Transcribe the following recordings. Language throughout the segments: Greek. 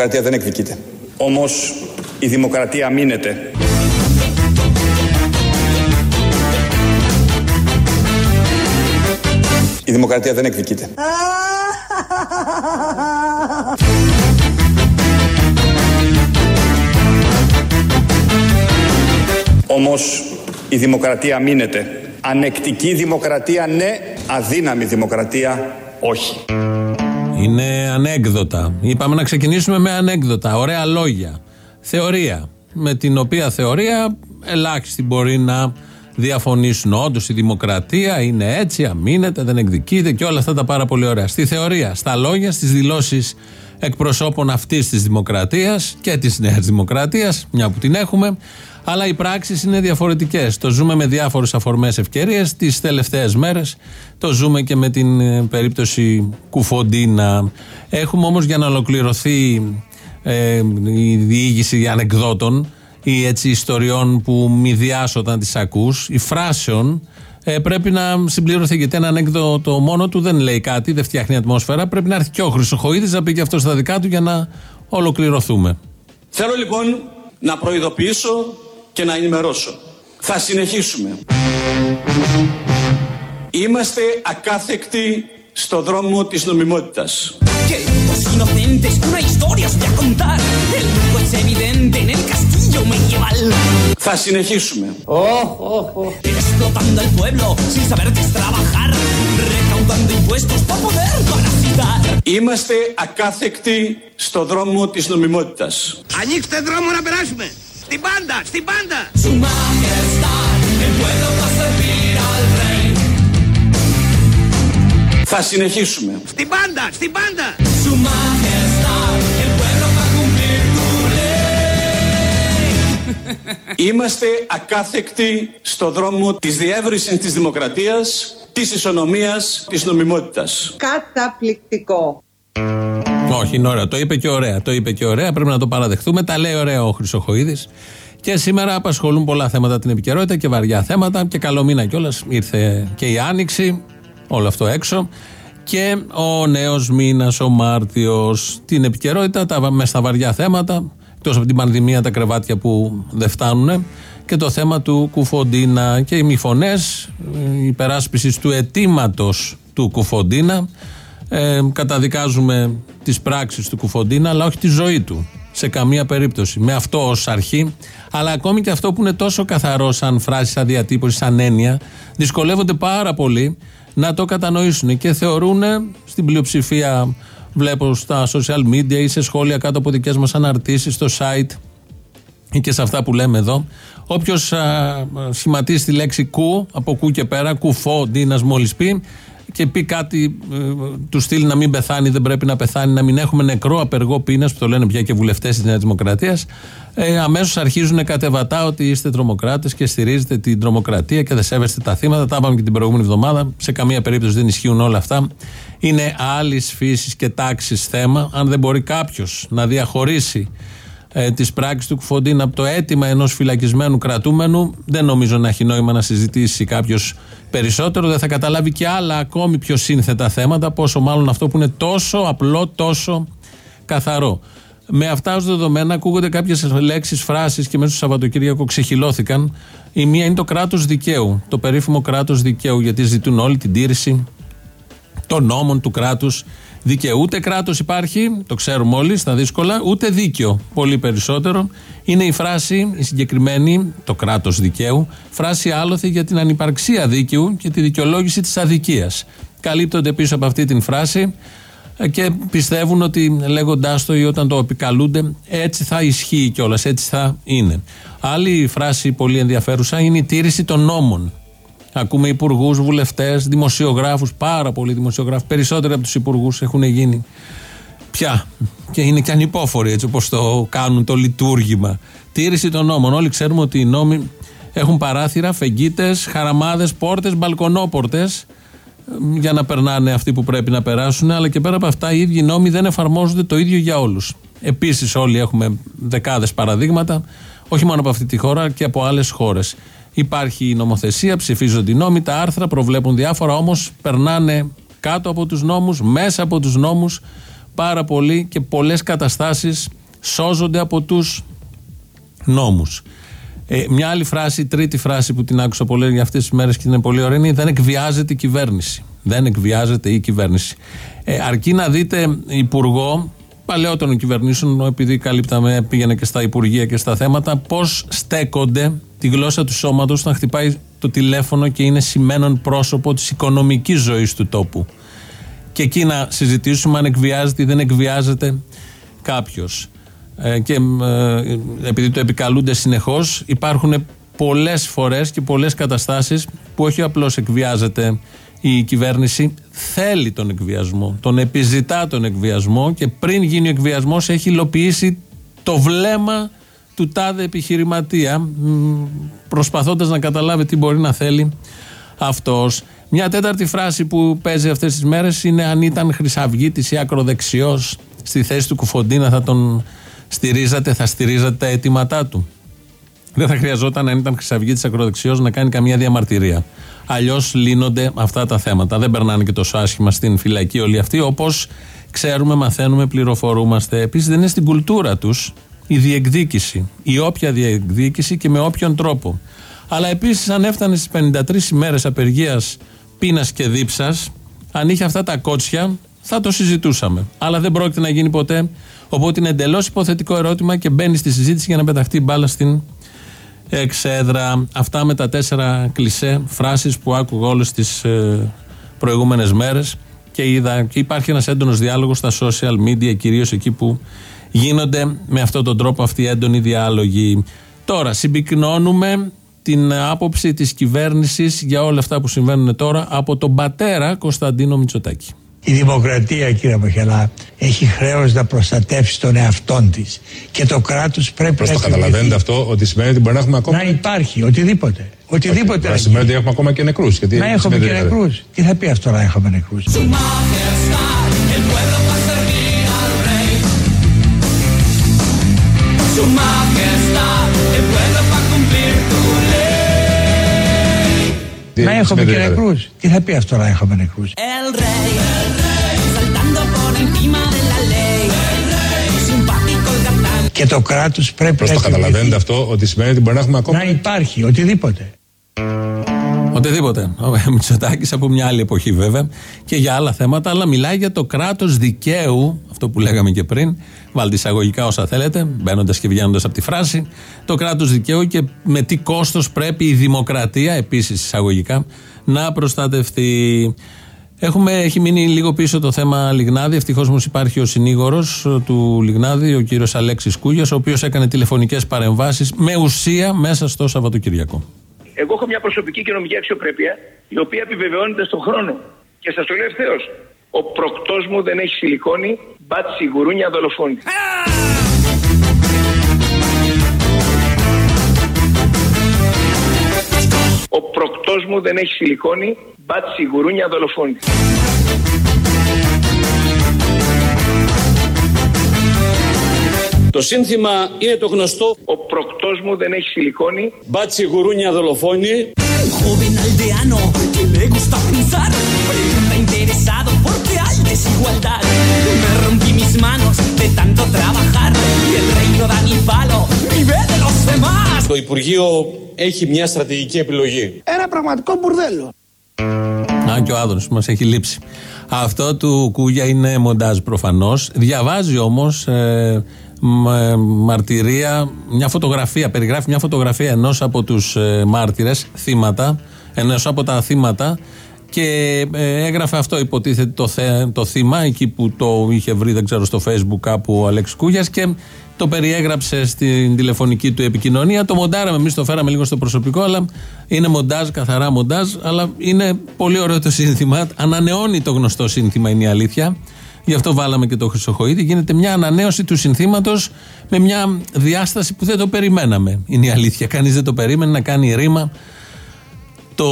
δημοκρατία δεν εκδικείται. Όμως η δημοκρατία μείνεται. Η δημοκρατία δεν εκδικείται. Όμως η δημοκρατία μείνεται. Ανεκτική δημοκρατία ναι, αδύναμη δημοκρατία όχι. Είναι ανέκδοτα. Είπαμε να ξεκινήσουμε με ανέκδοτα. Ωραία λόγια. Θεωρία. Με την οποία θεωρία ελάχιστοι μπορεί να διαφωνήσουν. Όντως η δημοκρατία είναι έτσι, αμήνεται, δεν εκδικείται και όλα αυτά τα πάρα πολύ ωραία. Στη θεωρία, στα λόγια, στις δηλώσεις εκπροσώπων αυτής της δημοκρατίας και της Νέας Δημοκρατίας, μια που την έχουμε. Αλλά οι πράξεις είναι διαφορετικές. Το ζούμε με διάφορες αφορμές ευκαιρίες. Τις τελευταίες μέρες το ζούμε και με την ε, περίπτωση Κουφοντίνα. Έχουμε όμως για να ολοκληρωθεί ε, η διήγηση ανεκδότων ή έτσι ιστοριών που μηδιάς όταν τις ακούς, ή φράσεων, ε, πρέπει να συμπληρωθεί. Γιατί ένα ανέκδοτο μόνο του δεν λέει κάτι, δεν φτιάχνει ατμόσφαιρα. Πρέπει να έρθει και ο Χρυσοχοίδης να πει και αυτός στα δικά του για να ολοκληρωθούμε. Θέλω λοιπόν να προειδοποιήσω και να ενημερώσω. Θα συνεχίσουμε. Είμαστε ακάθεκτοι στο δρόμο της νομιμότητας. Θα συνεχίσουμε. Είμαστε ακάθεκτοι στο δρόμο της νομιμότητας. Ανοίξτε δρόμο να περάσουμε. Στην πάντα, στην πάντα. Θα συνεχίσουμε. Στην πάντα, στην πάντα. Είμαστε ακάθεκτοι στο δρόμο της διεύρυνσης της δημοκρατίας, της ισονομίας, της νομιμότητας. Καταπληκτικό. Όχι, είναι ωραίο. Το είπε και ωραία. Το είπε και ωραία. Πρέπει να το παραδεχτούμε. Τα λέει ωραία ο Χρυσοχοίδης. Και σήμερα απασχολούν πολλά θέματα την επικαιρότητα και βαριά θέματα. Και καλό μήνα κιόλας. Ήρθε και η Άνοιξη. Όλο αυτό έξω. Και ο νέος μήνας, ο Μάρτιος. Την επικαιρότητα, τα, με στα βαριά θέματα. Εκτός από την πανδημία, τα κρεβάτια που δεν φτάνουν. Και το θέμα του Κουφοντίνα. Και οι μη φωνέ υπεράσπισης του αιτήματος του Κουφοντίνα. Ε, καταδικάζουμε τις πράξεις του Κουφοντίνα αλλά όχι τη ζωή του σε καμία περίπτωση με αυτό ως αρχή αλλά ακόμη και αυτό που είναι τόσο καθαρό σαν φράση, σαν διατύπωση, σαν έννοια δυσκολεύονται πάρα πολύ να το κατανοήσουν και θεωρούν στην πλειοψηφία βλέπω στα social media ή σε σχόλια κάτω από δικές μας αναρτήσεις στο site ή και σε αυτά που λέμε εδώ. Όποιος σχηματίσει τη λέξη κου, από κου και πέρα, κουφό, ντίνα μόλις πει, και πει κάτι ε, του στυλ να μην πεθάνει, δεν πρέπει να πεθάνει, να μην έχουμε νεκρό απεργό πείνας, που το λένε πια και βουλευτές της Νέας Δημοκρατίας, ε, αμέσως αρχίζουν κατεβατά ότι είστε τρομοκράτες και στηρίζετε την τρομοκρατία και δεν σέβεστε τα θύματα. Τα είπαμε και την προηγούμενη εβδομάδα. Σε καμία περίπτωση δεν ισχύουν όλα αυτά. Είναι άλλης φύσης και τάξης θέμα. Αν δεν μπορεί κάποιος να διαχωρίσει ε, τη πράξη του Κουφοντίν από το αίτημα ενός φυλακισμένου κρατούμενου, δεν νομίζω να έχει νόημα να συζητήσει κάποιος περισσότερο. Δεν θα καταλάβει και άλλα ακόμη πιο σύνθετα θέματα, πόσο μάλλον αυτό που είναι τόσο απλό, τόσο καθαρό. Με αυτά ως δεδομένα ακούγονται κάποιες λέξεις, φράσεις και μέσα στο Σαββατοκύριακο ξεχυλώθηκαν. Η μία είναι το κράτος δικαίου. Το περίφημο κράτος δικαίου, γιατί ζητούν όλη την τήρηση των νόμων του κράτους δικαίου. Ούτε κράτος υπάρχει, το ξέρουμε όλοι στα δύσκολα, ούτε δίκαιο. Πολύ περισσότερο. Είναι η φράση, η συγκεκριμένη, το κράτος δικαίου, φράση άλοθη για την ανυπαρξία δίκαιου και τη δικαιολόγηση της αδικίας. Καλύπτονται πίσω από αυτή την φράση και πιστεύουν ότι λέγοντάς το ή όταν το επικαλούνται, έτσι θα ισχύει κιόλας, έτσι θα είναι. Άλλη φράση πολύ ενδιαφέρουσα είναι η τήρηση των νόμων. Ακούμε υπουργούς, βουλευτές, δημοσιογράφους, πάρα πολλοί δημοσιογράφοι. Περισσότεροι από τους υπουργούς έχουν γίνει πια. Και είναι και ανυπόφοροι έτσι όπως το κάνουν το λειτουργήμα. Τήρηση των νόμων. Όλοι ξέρουμε ότι οι νόμοι έχουν παράθυρα, φεγγίτες, χαραμάδες, πόρτες, μπαλκονόπορτες για να περνάνε αυτοί που πρέπει να περάσουν. Αλλά και πέρα από αυτά, οι ίδιοι νόμοι δεν εφαρμόζονται το ίδιο για όλους. Επίσης, όλοι έχουμε δεκάδες παραδείγματα, όχι μόνο από αυτή τη χώρα και από άλλες χώρες. Υπάρχει η νομοθεσία, ψηφίζονται οι νόμοι, τα άρθρα προβλέπουν διάφορα, όμως περνάνε κάτω από τους νόμους, μέσα από τους νόμους πάρα πολύ και πολλές καταστάσεις σώζονται από τους νόμους. Ε, μια άλλη φράση, τρίτη φράση που την άκουσα πολύ για αυτές τις μέρες και είναι πολύ ωραία είναι δεν εκβιάζεται η κυβέρνηση. Δεν εκβιάζεται η κυβέρνηση. Ε, αρκεί να δείτε υπουργό παλαιότερων κυβερνήσεων, επειδή καλύπταμε, πήγαινε και στα υπουργεία και στα θέματα, πώς στέκονται τη γλώσσα του σώματος όταν χτυπάει το τηλέφωνο και είναι σημαίνον πρόσωπο της οικονομικής ζωής του τόπου. Και εκεί να συζητήσουμε αν εκβιάζεται ή δεν εκβιάζεται κάποιος. Ε, και ε, επειδή το επικαλούνται συνεχώς, υπάρχουν πολλές φορές και πολλές καταστάσεις που όχι απλώς εκβιάζεται η κυβέρνηση, θέλει τον εκβιασμό, τον επιζητά τον εκβιασμό και πριν γίνει ο εκβιασμός έχει υλοποιήσει το βλέμμα του τάδε επιχειρηματία, προσπαθώντας να καταλάβει τι μπορεί να θέλει αυτός. Μια τέταρτη φράση που παίζει αυτές τις μέρες είναι αν ήταν χρυσαυγήτη ή ακροδεξιός στη θέση του Κουφοντίνα θα τον στηρίζατε, θα στηρίζατε τα αιτήματά του. Δεν θα χρειαζόταν αν ήταν χρυσαυγήτη ακροδεξιός να κάνει καμία διαμαρτυρία. Αλλιώς λύνονται αυτά τα θέματα. Δεν περνάνε και τόσο άσχημα στην φυλακή όλοι αυτοί, όπως ξέρουμε, μαθαίνουμε, πληροφορούμαστε. Επίσης δεν είναι στην κουλτούρα τους η διεκδίκηση. Η όποια διεκδίκηση και με όποιον τρόπο. Αλλά επίσης, αν έφτανε στις 53 ημέρες απεργίας πείνας και δίψας, αν είχε αυτά τα κότσια, θα το συζητούσαμε. Αλλά δεν πρόκειται να γίνει ποτέ. Οπότε είναι εντελώς υποθετικό ερώτημα και μπαίνει στη συζήτηση για να πεταχτεί μπάλα στην εξέδρα. Αυτά με τα τέσσερα κλισέ φράσεις που άκουγα όλες τις ε, προηγούμενες μέρες και είδα και υπάρχει ένας έντονος διάλογος στα social media κυρίως εκεί που γίνονται με αυτόν τον τρόπο αυτοί οι έντονοι διάλογοι. Τώρα συμπυκνώνουμε την άποψη της κυβέρνησης για όλα αυτά που συμβαίνουν τώρα από τον πατέρα Κωνσταντίνο Μητσοτάκη. Η δημοκρατία, κύριε Μοχελά, έχει χρέος να προστατεύσει τον εαυτό της. Και το κράτος πρέπει Πώς να. το καταλαβαίνετε αυτό, ότι σημαίνει ότι μπορεί να έχουμε ακόμα. Να υπάρχει, οτιδήποτε. Οτιδήποτε. Okay, να σημαίνει ότι έχουμε ακόμα και νεκρούς. Να έχουμε και νεκρούς. Τι θα πει αυτό να έχουμε νεκρούς; Να έχουμε και νεκρούς. Τι θα πει αυτό να έχουμε νεκρούς; Και το κράτος πρέπει Πώς να. το καταλαβαίνετε αυτό, ότι σημαίνει ότι μπορεί να έχουμε ακόμα. Να υπάρχει, οτιδήποτε. Οτιδήποτε. Ο Μητσοτάκης από μια άλλη εποχή βέβαια και για άλλα θέματα, αλλά μιλάει για το κράτος δικαίου, αυτό που λέγαμε και πριν. Βάλτε εισαγωγικά όσα θέλετε, μπαίνοντας και βγαίνοντας από τη φράση. Το κράτος δικαίου και με τι κόστος πρέπει η δημοκρατία, επίσης εισαγωγικά, να προστατευτεί. Έχουμε, έχει μείνει λίγο πίσω το θέμα Λιγνάδη. Ευτυχώς όμως υπάρχει ο συνήγορος του Λιγνάδη, ο κύριος Αλέξης Κούγιας, ο οποίος έκανε τηλεφωνικές παρεμβάσεις με ουσία μέσα στο Σαββατοκυριακό. Εγώ έχω μια προσωπική και νομική αξιοπρέπεια, η οποία επιβεβαιώνεται στον χρόνο. Και σας το λέω ευθέως. Ο προκτός μου δεν έχει σιλικόνη, μπάτσι γουρούνια δολοφόνη. Ο προκτός μου δεν έχει σιλικόνη, μπάτσι γουρούνια δολοφόνη. Το σύνθημα είναι το γνωστό. Ο προκτός μου δεν έχει σιλικόνη. Μπάτσι γουρούνια δολοφόνη. Joven aldeano que le gusta pensar, pregunta interesado porque hay desigualdad. Me rompí mis manos de tanto trabajar y el reino da mi palo, vive de los demás. Το Υπουργείο έχει μια στρατηγική επιλογή. Ένα πραγματικό μπουρδέλο. Α, και ο άδωνος μας έχει λείψει. Αυτό του Κούγια είναι μοντάζ προφανώς. Διαβάζει όμως ε, μαρτυρία, μια φωτογραφία, περιγράφει μια φωτογραφία ενός από τους ε, μάρτυρες, θύματα, ενός από τα θύματα και ε, έγραφε αυτό υποτίθεται το, το θύμα εκεί που το είχε βρει δεν ξέρω στο facebook κάπου ο Αλέξ Κούγιας και το περιέγραψε στην τηλεφωνική του επικοινωνία. Το μοντάραμε, εμείς το φέραμε λίγο στο προσωπικό, αλλά είναι μοντάζ, καθαρά μοντάζ. Αλλά είναι πολύ ωραίο το σύνθημα. Ανανεώνει το γνωστό σύνθημα, είναι η αλήθεια. Γι' αυτό βάλαμε και το Χρυσοχοίδη. Γίνεται μια ανανέωση του συνθήματος με μια διάσταση που δεν το περιμέναμε. Είναι η αλήθεια. Κανείς δεν το περίμενε να κάνει ρήμα το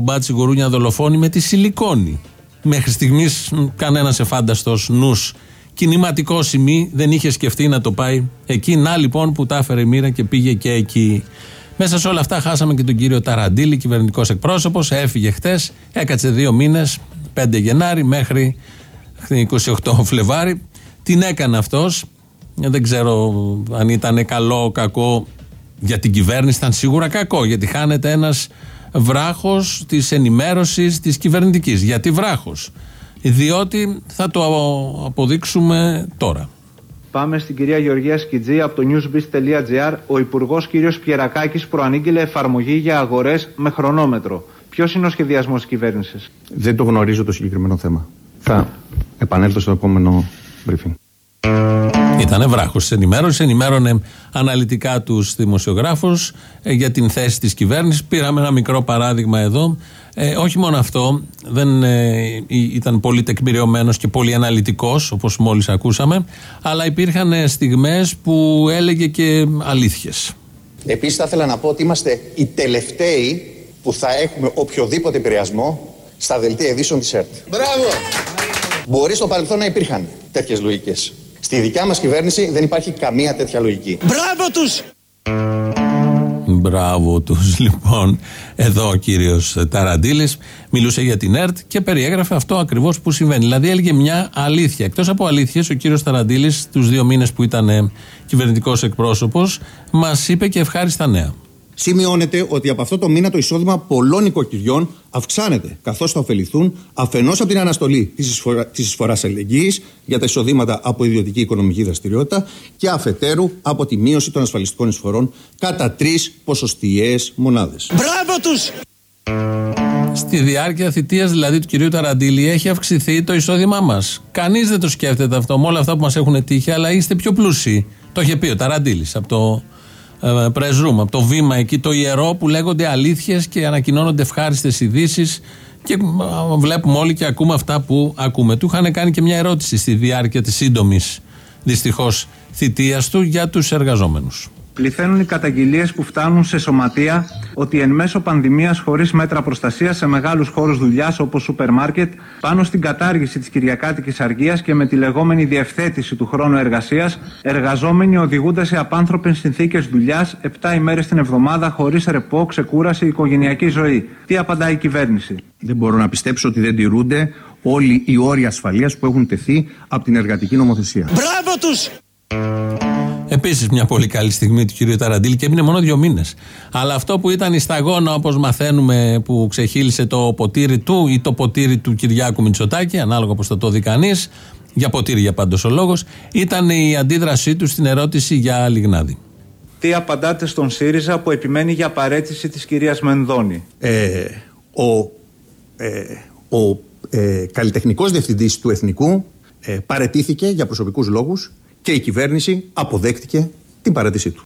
μπάτσι γουρούνια δολοφόνη με τη σιλικόνη. Μέχρι στιγμής κανένας εφάνταστος νους κινηματικό σημείο δεν είχε σκεφτεί να το πάει εκεί. Να λοιπόν που τα έφερε η μοίρα και πήγε και εκεί. Μέσα σε όλα αυτά χάσαμε και τον κύριο Ταραντήλη, κυβερνητικός εκπρόσωπος. Έφυγε χτες, έκατσε δύο μήνες, 5 Γενάρη μέχρι 28 Φλεβάρι. Την έκανε αυτός. Δεν ξέρω αν ήταν καλό, κακό για την κυβέρνηση. Ήταν σίγουρα κακό γιατί χάνεται ένας βράχος της ενημέρωσης της κυβερνητικής. Γιατί βράχος; Διότι θα το αποδείξουμε τώρα. Πάμε στην κυρία Γεωργία Σκιτζή από το newsbeast.gr. Ο Υπουργός κ. Πιερακάκης προανήγγειλε εφαρμογή για αγορές με χρονόμετρο. Ποιος είναι ο σχεδιασμός της κυβέρνησης, Δεν το γνωρίζω το συγκεκριμένο θέμα. Θα επανέλθω στο επόμενο briefing. Ήταν βράχος τη ενημέρωση, ενημέρωνε αναλυτικά τους δημοσιογράφους ε, για την θέση της κυβέρνησης. Πήραμε ένα μικρό παράδειγμα εδώ. Ε, όχι μόνο αυτό, δεν ε, ήταν πολύ τεκμηριωμένος και πολύ αναλυτικός, όπως μόλις ακούσαμε, αλλά υπήρχαν στιγμές που έλεγε και αλήθειες. Επίσης, θα ήθελα να πω ότι είμαστε οι τελευταίοι που θα έχουμε οποιοδήποτε επηρεασμό στα δελτία ειδήσεων της ΕΡΤ. Μπράβο! Μπορεί στο παρελθόν να υπήρχαν τέτοιες λογικές. Στη δικιά μας κυβέρνηση δεν υπάρχει καμία τέτοια λογική. Μπράβο τους! Μπράβο τους. Λοιπόν, εδώ ο κύριος Ταραντήλη μιλούσε για την ΕΡΤ και περιέγραφε αυτό ακριβώς που συμβαίνει. Δηλαδή έλεγε μια αλήθεια. Εκτός από αλήθειες, ο κύριος Ταραντήλη, τους δύο μήνες που ήταν κυβερνητικός εκπρόσωπος, μας είπε και ευχάριστα νέα. Σημειώνεται ότι από αυτό το μήνα το εισόδημα πολλών οικοκυριών αυξάνεται, καθώς θα ωφεληθούν αφενός από την αναστολή της εισφοράς αλληλεγγύης για τα εισοδήματα από ιδιωτική οικονομική δραστηριότητα και αφετέρου από τη μείωση των ασφαλιστικών εισφορών κατά τρεις ποσοστιαίες μονάδες. Μπράβο τους! Στη διάρκεια θητείας δηλαδή του κυρίου Ταραντήλη έχει αυξηθεί το εισόδημά μας. Κανείς δεν το σκέφτεται αυτό με όλα αυτά που μας έχουν τύχει, αλλά είστε πιο πλούσιοι. Το είχε πει ο Ταραντήλης από το ε, press room, από το βήμα εκεί το ιερό που λέγονται αλήθειες και ανακοινώνονται ευχάριστες ειδήσεις. Και ε, βλέπουμε όλοι και ακούμε αυτά που ακούμε. Του είχαν κάνει και μια ερώτηση στη διάρκεια της σύντομης δυστυχώς θητείας του για τους εργαζόμενους. Πληθαίνουν οι καταγγελίες που φτάνουν σε σωματεία ότι εν μέσω πανδημίας χωρίς μέτρα προστασίας σε μεγάλους χώρους δουλειάς όπως σούπερ μάρκετ, πάνω στην κατάργηση της Κυριακάτικης Αργίας και με τη λεγόμενη διευθέτηση του χρόνου εργασίας, εργαζόμενοι οδηγούνται σε απάνθρωπες συνθήκες δουλειάς 7 ημέρες την εβδομάδα χωρίς ρεπό, ξεκούραση, οικογενειακή ζωή. Τι απαντάει η κυβέρνηση; Δεν μπορώ να πιστέψω ότι δεν τηρούνται όλοι οι όροι ασφαλείας που έχουν τεθεί από την εργατική νομοθεσία. Μπράβο τους! Επίσης, μια πολύ καλή στιγμή του κυρίου Ταραντήλη και έμεινε μόνο δύο μήνες. Αλλά αυτό που ήταν η σταγόνα, όπως μαθαίνουμε, που ξεχύλισε το ποτήρι του ή το ποτήρι του Κυριάκου Μητσοτάκη, ανάλογα πώ θα το δει κανείς, για ποτήρι για πάντως ο λόγος, ήταν η αντίδρασή του στην ερώτηση για Λιγνάδη. Τι απαντάτε στον ΣΥΡΙΖΑ που επιμένει για παρέτηση της κυρίας Μενδώνη; Ε, ο ε, ο ε, καλλιτεχνικός διευθυντής του Εθνικού ε, παρετήθηκε για προσωπικούς λόγους και η κυβέρνηση αποδέχτηκε την παρέτησή του.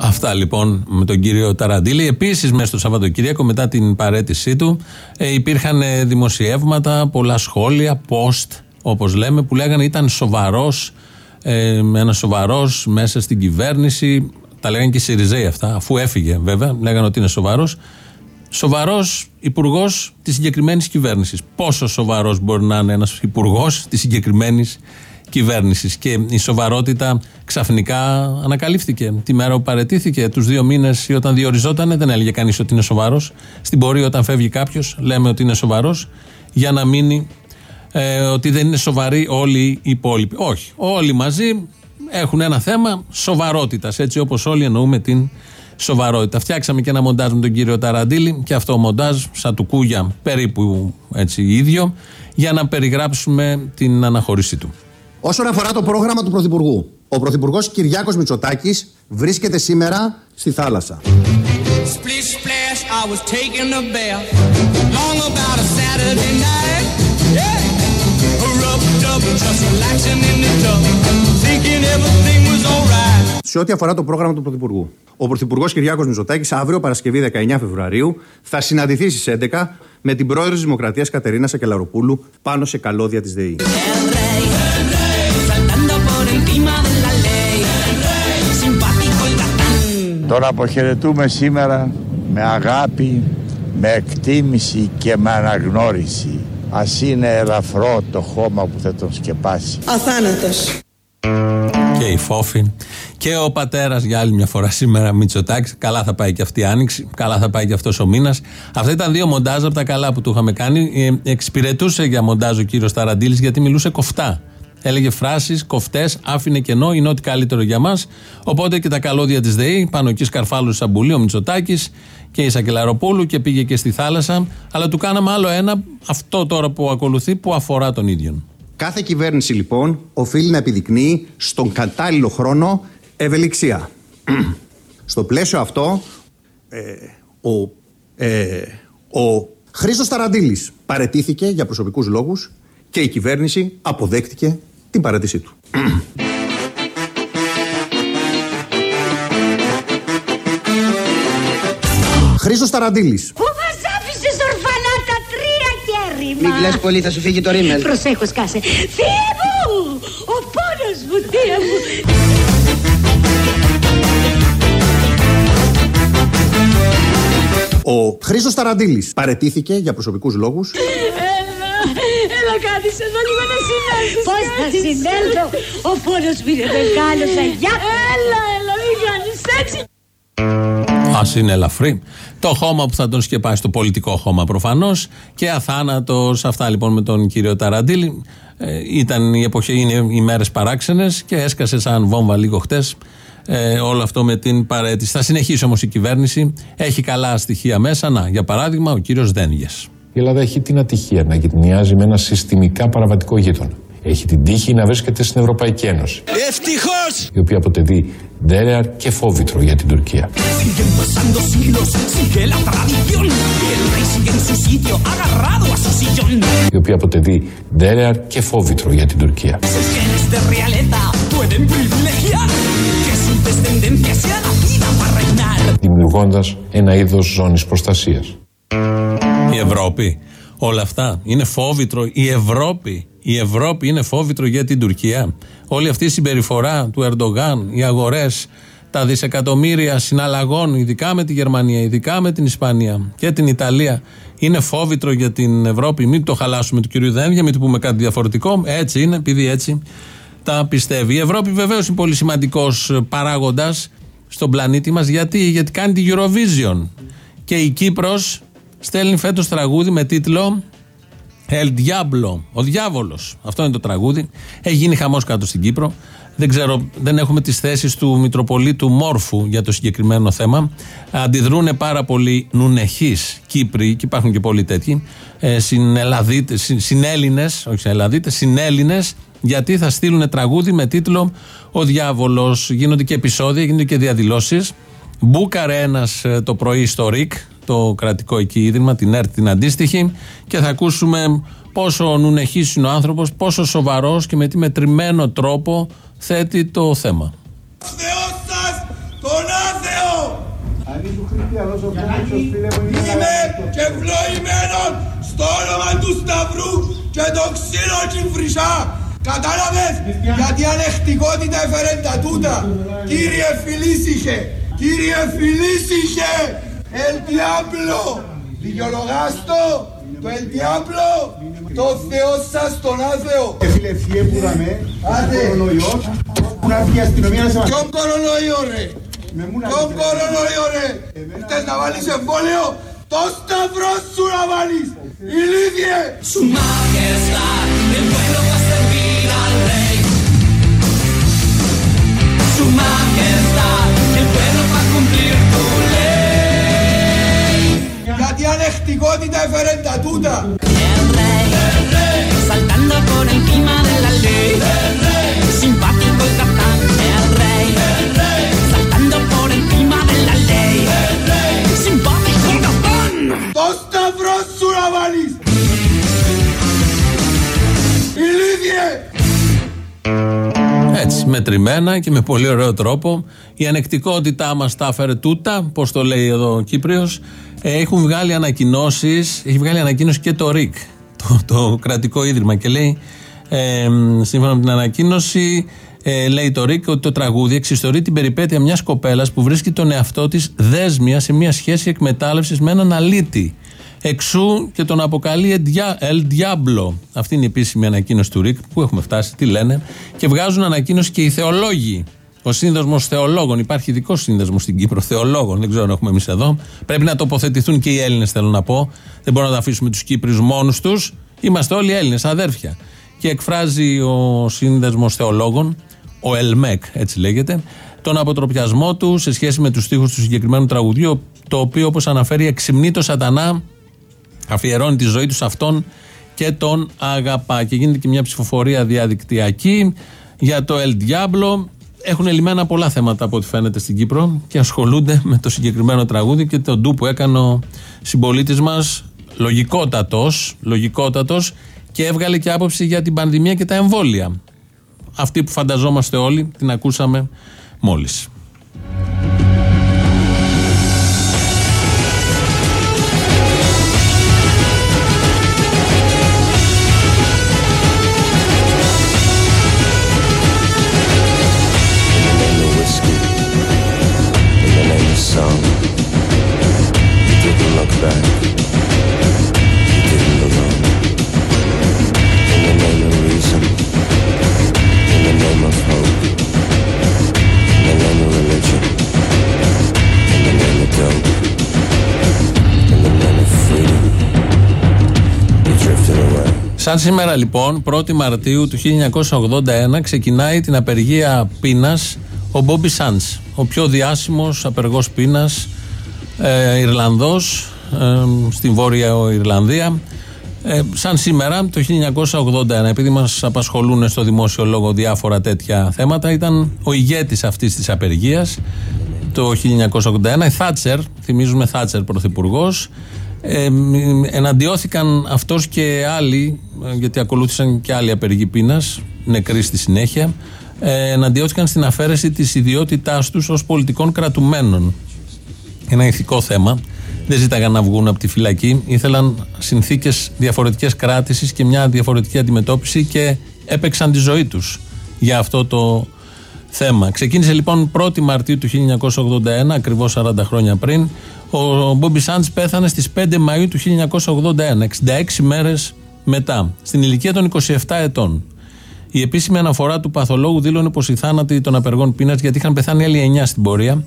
Αυτά λοιπόν με τον κύριο Ταραντήλη. Επίσης, μέσα στο Σαββατοκύριακο, μετά την παρέτησή του, ε, υπήρχαν ε, δημοσιεύματα, πολλά σχόλια, post, όπως λέμε, που λέγανε ήταν σοβαρός, ε, ένας σοβαρός μέσα στην κυβέρνηση. Τα λέγανε και οι Σιριζέοι αυτά, αφού έφυγε βέβαια, λέγανε ότι είναι σοβαρός. Σοβαρός υπουργός της συγκεκριμένης κυβέρνησης. Πόσο σοβαρός μπορεί να είναι ένας υπουργός της συγκεκριμένης κυβέρνηση. Και η σοβαρότητα ξαφνικά ανακαλύφθηκε. Τη μέρα που παρετήθηκε, τους δύο μήνες ή όταν διοριζόταν, δεν έλεγε κανείς ότι είναι σοβαρός. Στην πορεία, όταν φεύγει κάποιος, λέμε ότι είναι σοβαρός, για να μείνει ε, ότι δεν είναι σοβαροί όλοι οι υπόλοιποι. Όχι. Όλοι μαζί έχουν ένα θέμα σοβαρότητας. Έτσι όπως όλοι εννοούμε την σοβαρότητα. Φτιάξαμε και ένα μοντάζ με τον κύριο Ταραντήλη και αυτό μοντάζ, σαν του Κούγια, περίπου έτσι ίδιο, για να περιγράψουμε την αναχωρήση του. Όσον αφορά το πρόγραμμα του Πρωθυπουργού, ο Πρωθυπουργός Κυριάκος Μητσοτάκης βρίσκεται σήμερα στη θάλασσα. Splish splash, I was taking a bath. Long about a Saturday night. Yeah. A rub dub, just relaxing in the tub. Thinking everything was alright. Σε ό,τι αφορά το πρόγραμμα του Πρωθυπουργού, ο Πρωθυπουργός Κυριάκος Μητσοτάκης αύριο Παρασκευή 19 Φεβρουαρίου θα συναντηθεί στις 11 με την πρόεδρο της Δημοκρατίας Κατερίνα Σακελαροπούλου πάνω σε καλώδια της ΔΕΗ. Τον αποχαιρετούμε σήμερα με αγάπη, με εκτίμηση και με αναγνώριση. Ας είναι ελαφρό το χώμα που θα τον σκεπάσει. Αθάνατος. Και η Φόφη και ο πατέρας για άλλη μια φορά σήμερα Μητσοτάκης. Καλά θα πάει και αυτή η άνοιξη. Καλά θα πάει και αυτός ο μήνας. Αυτά ήταν δύο μοντάζ από τα καλά που του είχαμε κάνει. Ε, εξυπηρετούσε για μοντάζ ο κύριος Ταραντήλης γιατί μιλούσε κοφτά. Έλεγε φράσεις κοφτές, άφηνε κενό, είναι ό,τι καλύτερο για μας. Οπότε και τα καλώδια της ΔΕΗ, πάνω εκεί σκαρφάλου Σαμπουλή, ο Μητσοτάκης και η Σακελαροπούλου και πήγε και στη θάλασσα. Αλλά του κάναμε άλλο ένα, αυτό τώρα που ακολουθεί, που αφορά τον ίδιο. Κάθε κυβέρνηση λοιπόν οφείλει να επιδεικνύει στον κατάλληλο χρόνο ευελιξία. Στο πλαίσιο αυτό, ε, ο, ε, ο Χρήστος Ταραντήλης παρετήθηκε για προσωπικούς λόγους και η κυβέρνηση αποδέχτηκε την παρέτησή του. Χρήστος Ταραντήλης. Πού μας άφησες ορφανά τα τρία κέρι Μην κλαις πολύ, θα σου φύγει το ρίμελ. Προσέχω σκάσε. Θεία μου! Ο πόνος μου, θεία μου! Ο Χρήστος Ταραντήλης παρετήθηκε για προσωπικούς λόγους Έλα, έλα κάτεις εδώ λίγο να συνέλθεις. Πώς θα συνέλθω, ο πόνος μου είναι μεγάλος, αγιά. Έλα, έλα, μην κάνεις έτσι. Α είναι ελαφρύ. Το χώμα που θα τον σκεπάσει, το πολιτικό χώμα προφανώς. Και αθάνατος. Αυτά λοιπόν με τον κύριο Ταραντήλη. Ε, ήταν η εποχή, είναι οι μέρες παράξενες και έσκασε σαν βόμβα λίγο χτες. Ε, όλο αυτό με την παρέτηση. Θα συνεχίσει όμως η κυβέρνηση. Έχει καλά στοιχεία μέσα. Να, για παράδειγμα, ο κύριος Δένγες. Η Ελλάδα έχει την ατυχία να γυτνιάζει με ένα συστημικά παραβατικό γείτονα. Έχει την τύχη να βρίσκεται στην Ευρωπαϊκή Ένωση. Ευτυχώς! Η οποία αποτελεί δέρεαρ και φόβητρο για την Τουρκία. Siguen pasando siglos, sigue la tradición. Y el rey sigue en su sitio, agarrado a su sillón. Η οποία αποτελεί δέρεαρ και φόβητρο για την Τουρκία. Esos genes de realeza pueden privilegiar que su descendencia sea nacida para reinar. Δημιουργώντας ένα είδος ζώνης προστασίας. Η Ευρώπη. Όλα αυτά είναι φόβητρο. Η Ευρώπη. Η Ευρώπη είναι φόβητρο για την Τουρκία. Όλη αυτή η συμπεριφορά του Ερντογάν, οι αγορές, τα δισεκατομμύρια συναλλαγών, ειδικά με τη Γερμανία, ειδικά με την Ισπανία και την Ιταλία, είναι φόβητρο για την Ευρώπη. Μην το χαλάσουμε του κυρίου Δένδια, μην του πούμε κάτι διαφορετικό. Έτσι είναι, επειδή έτσι τα πιστεύει. Η Ευρώπη βεβαίως είναι πολύ σημαντικός παράγοντας στον πλανήτη μας. Γιατί; Γιατί κάνει τη Eurovision. Και η Κύπρος στέλνει φέτος τραγούδι με τίτλο El Diablo, ο διάβολος. Αυτό είναι το τραγούδι. Έχει γίνει χαμός κάτω στην Κύπρο. Δεν ξέρω, δεν έχουμε τις θέσεις του Μητροπολίτου Μόρφου για το συγκεκριμένο θέμα. Αντιδρούν πάρα πολλοί νουνεχείς Κύπροι, και υπάρχουν και πολλοί τέτοιοι, ε, συνελλαδίτε, συνέλληνες, όχι συνελλαδίτε, συνέλληνες, γιατί θα στείλουν τραγούδι με τίτλο Ο Διάβολος. Γίνονται και επεισόδια, γίνονται και διαδηλώσεις. Μπούκαρε ένας το πρωί στο ΡΙΚ, το κρατικό εκεί ίδρυμα, την ΕΡΤ την αντίστοιχη, και θα ακούσουμε πόσο νουνεχής είναι ο άνθρωπος, πόσο σοβαρός και με τι μετρημένο τρόπο θέτει το θέμα. Θεός σας, τον άθεο! Είμαι και ευλογημένος στο όνομα του Σταυρού και το ξύλο κυφρυσά. Κατάλαβες, γιατί ανεκτικότητα έφερε τα τούτα; Κύριε Φιλίσιχε, κύριε Φιλίσιχε, El Diablo, δικαιολογάστο, το El Diablo, το Θεό σας τον άθεο. Φίλε, ευχέ που δαμε, Άντε. κορονοϊός, που να έρθει η αστυνομία να σε μας... Ποιον κορονοϊό ρε, ποιον κορονοϊό ρε. Θες να βάλεις εμβόλιο, το σταυρό σου να βάλεις, ηλίθιε. Su majestad, el pueblo va a servir al rey. Su majestad, el pueblo va a cumplir tu ley. Γιατί ανεκτικότητα έφερε τα τούτα. El rey, saltando por encima de la ley. Simpático y capitán, el rey, saltando por encima de la ley. Simpático y capitán. Το σταυρό σου να βάλεις. Ηλίθιε. Έτσι, μετρημένα και με πολύ ωραίο τρόπο. Η ανεκτικότητά μας τα έφερε τούτα, πώς το λέει εδώ ο Κύπριος. Έχουν βγάλει ανακοινώσεις, έχει βγάλει ανακοίνωση και το ΡΙΚ, το, το κρατικό ίδρυμα. Και λέει, ε, σύμφωνα με την ανακοίνωση, ε, λέει το ΡΙΚ ότι το τραγούδι εξιστορεί την περιπέτεια μιας κοπέλας που βρίσκει τον εαυτό της δέσμια σε μια σχέση εκμετάλλευσης με έναν αλήτη. Εξού και τον αποκαλεί El Diablo. Αυτή είναι η επίσημη ανακοίνωση του ΡΙΚ. Πού έχουμε φτάσει, τι λένε. Και βγάζουν ανακοίνωση και οι θεολόγοι. Ο σύνδεσμος θεολόγων. Υπάρχει ειδικός σύνδεσμος στην Κύπρο θεολόγων. Δεν ξέρω αν έχουμε εμείς εδώ. Πρέπει να τοποθετηθούν και οι Έλληνες, θέλω να πω. Δεν μπορούμε να τα αφήσουμε τους Κύπριους μόνους τους. Είμαστε όλοι Έλληνες, αδέρφια. και εκφράζει ο Σύνδεσμος Θεολόγων, ο ΕΛΜΕΚ έτσι λέγεται, τον αποτροπιασμό του σε σχέση με τους στίχους του συγκεκριμένου τραγουδιού, το οποίο όπως αναφέρει εξυμνεί το σατανά, αφιερώνει τη ζωή τους σε αυτόν και τον αγαπά. Και γίνεται και μια ψηφοφορία διαδικτυακή για το El Diablo. Έχουν λυμμένα πολλά θέματα από ό,τι φαίνεται στην Κύπρο και ασχολούνται με το συγκεκριμένο τραγούδι και τον ντου που έκανε ο συμπολίτης μας, λογικότατος, λογικότατος, και έβγαλε και άποψη για την πανδημία και τα εμβόλια. Αυτή που φανταζόμαστε όλοι, την ακούσαμε μόλις. Σαν σήμερα λοιπόν, 1η Μαρτίου του 1981, ξεκινάει την απεργία πείνας ο Μπόμπι Σάντς, ο πιο διάσημος απεργός πείνας ε, Ιρλανδός ε, στην Βόρεια Ιρλανδία. Ε, σαν σήμερα το 1981, επειδή μας απασχολούν στο δημόσιο λόγο διάφορα τέτοια θέματα, ήταν ο ηγέτης αυτής της απεργίας το 1981. Η Θάτσερ, θυμίζουμε Θάτσερ πρωθυπουργός, ε, εναντιώθηκαν αυτός και άλλοι, ε, γιατί ακολούθησαν και άλλοι απεργοί πείνας, νεκροί στη συνέχεια, ε, εναντιώθηκαν στην αφαίρεση της ιδιότητάς τους ως πολιτικών κρατουμένων. Ένα ηθικό θέμα. Δεν ζήταγαν να βγουν από τη φυλακή. Ήθελαν συνθήκες διαφορετικές κράτησης και μια διαφορετική αντιμετώπιση και έπαιξαν τη ζωή τους για αυτό το θέμα. Ξεκίνησε λοιπόν 1η Μαρτίου του 1981, ακριβώς 40 χρόνια πριν. Ο Μπόμπι Σάντς πέθανε στις 5 Μαου του 1981, 66 μέρες μετά, στην ηλικία των 27 ετών. Η επίσημη αναφορά του παθολόγου δήλωνε πως οι θάνατοι των απεργών πείνας, γιατί είχαν πεθάνει άλλοι 9 στην πορεία,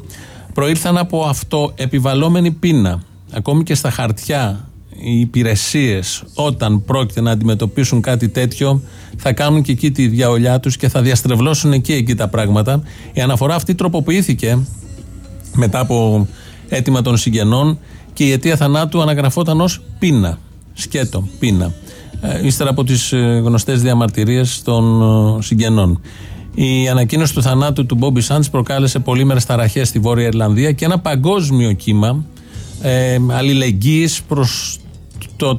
προήλθαν από αυτό επιβαλόμενη πείνα. Ακόμη και στα χαρτιά οι υπηρεσίες, όταν πρόκειται να αντιμετωπίσουν κάτι τέτοιο, θα κάνουν και εκεί τη διαολιά τους και θα διαστρεβλώσουν και εκεί τα πράγματα. Η αναφορά αυτή τροποποιήθηκε μετά από αίτημα των συγγενών και η αιτία θανάτου αναγραφόταν ως πείνα. Σκέτο, πείνα. Ε, ύστερα από τις ε, γνωστές διαμαρτυρίες των ε, συγγενών. Η ανακοίνωση του θανάτου του Μπόμπι Σάντς προκάλεσε πολύμερε ταραχέ στη Βόρεια Ιρλανδία και ένα παγκόσμιο κύμα ε, αλληλεγγύης προς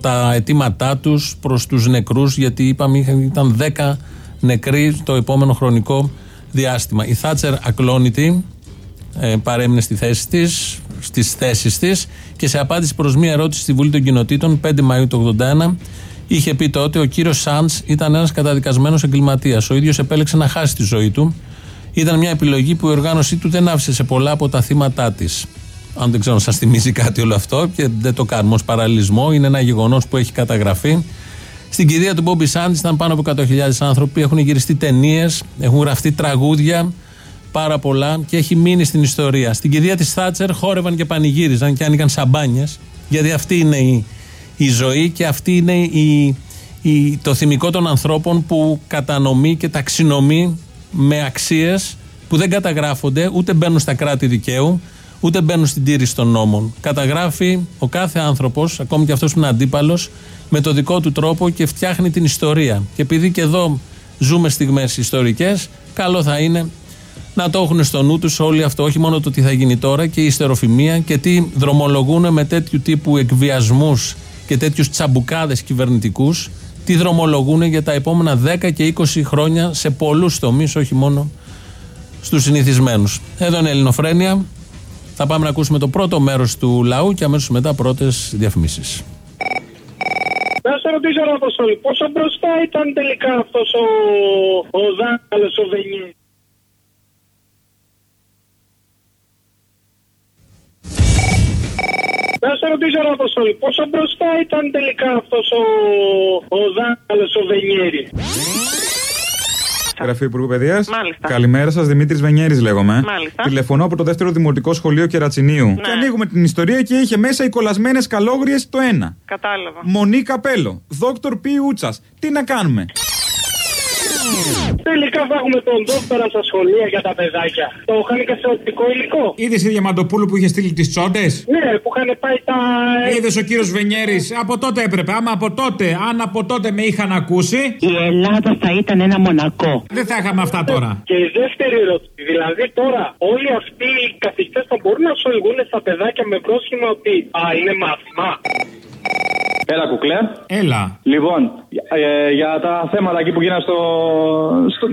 τα αιτήματά τους, προς τους νεκρούς, γιατί είπαμε ήταν 10 νεκροί το επόμενο χρονικό διάστημα. Η Θάτσερ ακλόνητη ε, παρέμεινε στη θέση της στις θέσεις της και σε απάντηση προς μία ερώτηση στη Βουλή των Κοινοτήτων 5 Μαου του 1981 είχε πει τότε ο κύριος Σάντς ήταν ένας καταδικασμένος εγκληματίας. Ο ίδιος επέλεξε να χάσει τη ζωή του. Ήταν μια επιλογή που η οργάνωσή του δεν άφησε σε πολλά από τα θύματα της. Αν δεν ξέρω, σας θυμίζει κάτι όλο αυτό και δεν το κάνουμε ως παραλληλισμό. Είναι ένα γεγονός που έχει καταγραφεί. Στην κηδεία του Μπόμπι Σάντς ήταν πάνω από 100.000 άνθρωποι. Έχουν γυριστεί ταινίες, έχουν γραφτεί τραγούδια πάρα πολλά και έχει μείνει στην ιστορία. Στην κηδεία της Θάτσερ χόρευαν και πανηγύριζαν και άνοιγαν σαμπάνιες, γιατί αυτή είναι η, η ζωή και αυτή είναι η, η, το θυμικό των ανθρώπων που κατανομεί και ταξινομεί με αξίες που δεν καταγράφονται, ούτε μπαίνουν στα κράτη δικαίου, ούτε μπαίνουν στην τήρηση των νόμων. Καταγράφει ο κάθε άνθρωπος, ακόμη και αυτός που είναι αντίπαλος, με το δικό του τρόπο και φτιάχνει την ιστορία. Και επειδή και εδώ ζούμε στιγμές ιστορικές, καλό θα είναι να το έχουν στο νου τους όλοι αυτό, όχι μόνο το τι θα γίνει τώρα και η ιστεροφημία και τι δρομολογούν με τέτοιου τύπου εκβιασμούς και τέτοιους τσαμπουκάδες κυβερνητικούς, τι δρομολογούν για τα επόμενα 10 και 20 χρόνια σε πολλούς τομείς, όχι μόνο στους συνηθισμένους. Εδώ είναι η Ελληνοφρένεια. Θα πάμε να ακούσουμε το πρώτο μέρος του λαού και αμέσως μετά πρώτες διαφημίσεις. Να σε ρωτήσω, Αποστολή, πόσο μπροστά ήταν τελικά αυτός ο, ο Δάγκαλο ο Βενιέ. Να σε ρωτήσω, Αποστολή, πόσο μπροστά ήταν τελικά αυτός ο, ο Δάγκαλο ο Βενιέρη; Γραφείο Υπουργού Παιδείας. Μάλιστα. Καλημέρα σας, Δημήτρης Βενιέρης λέγομαι. Μάλιστα. Τηλεφωνώ από το δεύτερο δημοτικό σχολείο Κερατσινίου. Ναι. Και ανοίγουμε την ιστορία και είχε μέσα οι κολλασμένες καλόγριες το ένα. Κατάλαβα. Μονή Καπέλο. Δόκτωρ Πι Ούτσας. Τι να κάνουμε; Τελικά θα έχουμε τον δόκτωρα στα σχολεία για τα παιδάκια. Το είχαν και σε οπτικό υλικό. Είδες η Διαμαντοπούλου που είχε στείλει τις τσόντες; Ναι, που είχαν πάει τα. Είδες ο κύριος Βενιέρης; Από τότε έπρεπε. Άμα από τότε, αν από τότε με είχαν ακούσει. Η Ελλάδα θα ήταν ένα μονακό. Δεν θα είχαμε αυτά τώρα. Και η δεύτερη ερώτηση. Δηλαδή τώρα όλοι αυτοί οι καθηγητές θα μπορούν να σου οδηγούν στα παιδάκια με πρόσχημα ότι Α, είναι μάθημα. Έλα, κουκλέ. Έλα. Λοιπόν, ε, για τα θέματα εκεί που γίνανε στο. στο...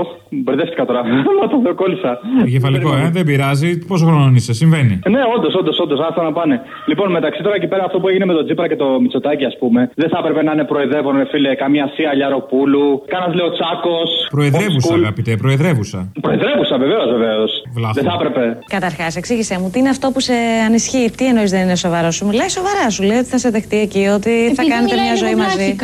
Ωχ, μπερδεύτηκα τώρα. Μα το κόλλησα. Κεφαλικό, ε, δεν πειράζει. Πόσο χρόνο είσαι, συμβαίνει. Ναι, όντως, όντως, όντως, άστα να πάνε. Λοιπόν, μεταξύ τώρα εκεί πέρα αυτό που έγινε με τον Τζίπρα και το Μητσοτάκι, ας πούμε, δεν θα έπρεπε να είναι προεδρεύον, ρε φίλε, καμία Σία Λιαροπούλου, κάνα Λεοτσάκο. Προεδρεύουσα, αγαπητέ, προεδρεύουσα. Προεδρεύουσα, βεβαίως, βεβαίως. Δεν θα έπρεπε. Καταρχάς, εξήγησέ μου, τι είναι αυτό που σε ανισχύει, τι εννοείς δεν είναι σοβαρό; Σου. Μιλάει σοβαρά, σου λέει ότι θα σε δεχτεί εκεί, ότι θα κάνετε μια ζωή μαζί.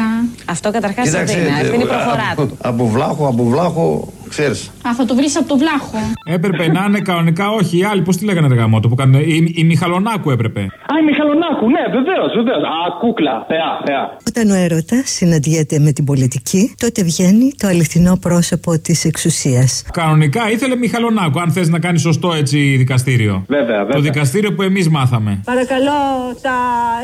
Αυτό καταρχάς δεν είναι. Αυτή είναι η προφορά του. Από βλάχο, από βλάχο, ξέρεις. Α, θα το βρεις από το βλάχο. Έπρεπε να είναι κανονικά, όχι οι άλλοι, πώς τη λέγανε ρε το που κάνουν. Η, η Μιχαλονάκου έπρεπε. Α, η Μιχαλονάκου, ναι, βεβαίως, βεβαίως. Α, κούκλα, θεά, θεά. Όταν ο έρωτας συναντιέται με την πολιτική, τότε βγαίνει το αληθινό πρόσωπο της εξουσίας. Κανονικά ήθελε Μιχαλονάκου, αν θες να κάνεις σωστό έτσι δικαστήριο. Βέβαια, βέβαια. Το δικαστήριο που εμείς μάθαμε. Παρακαλώ, τα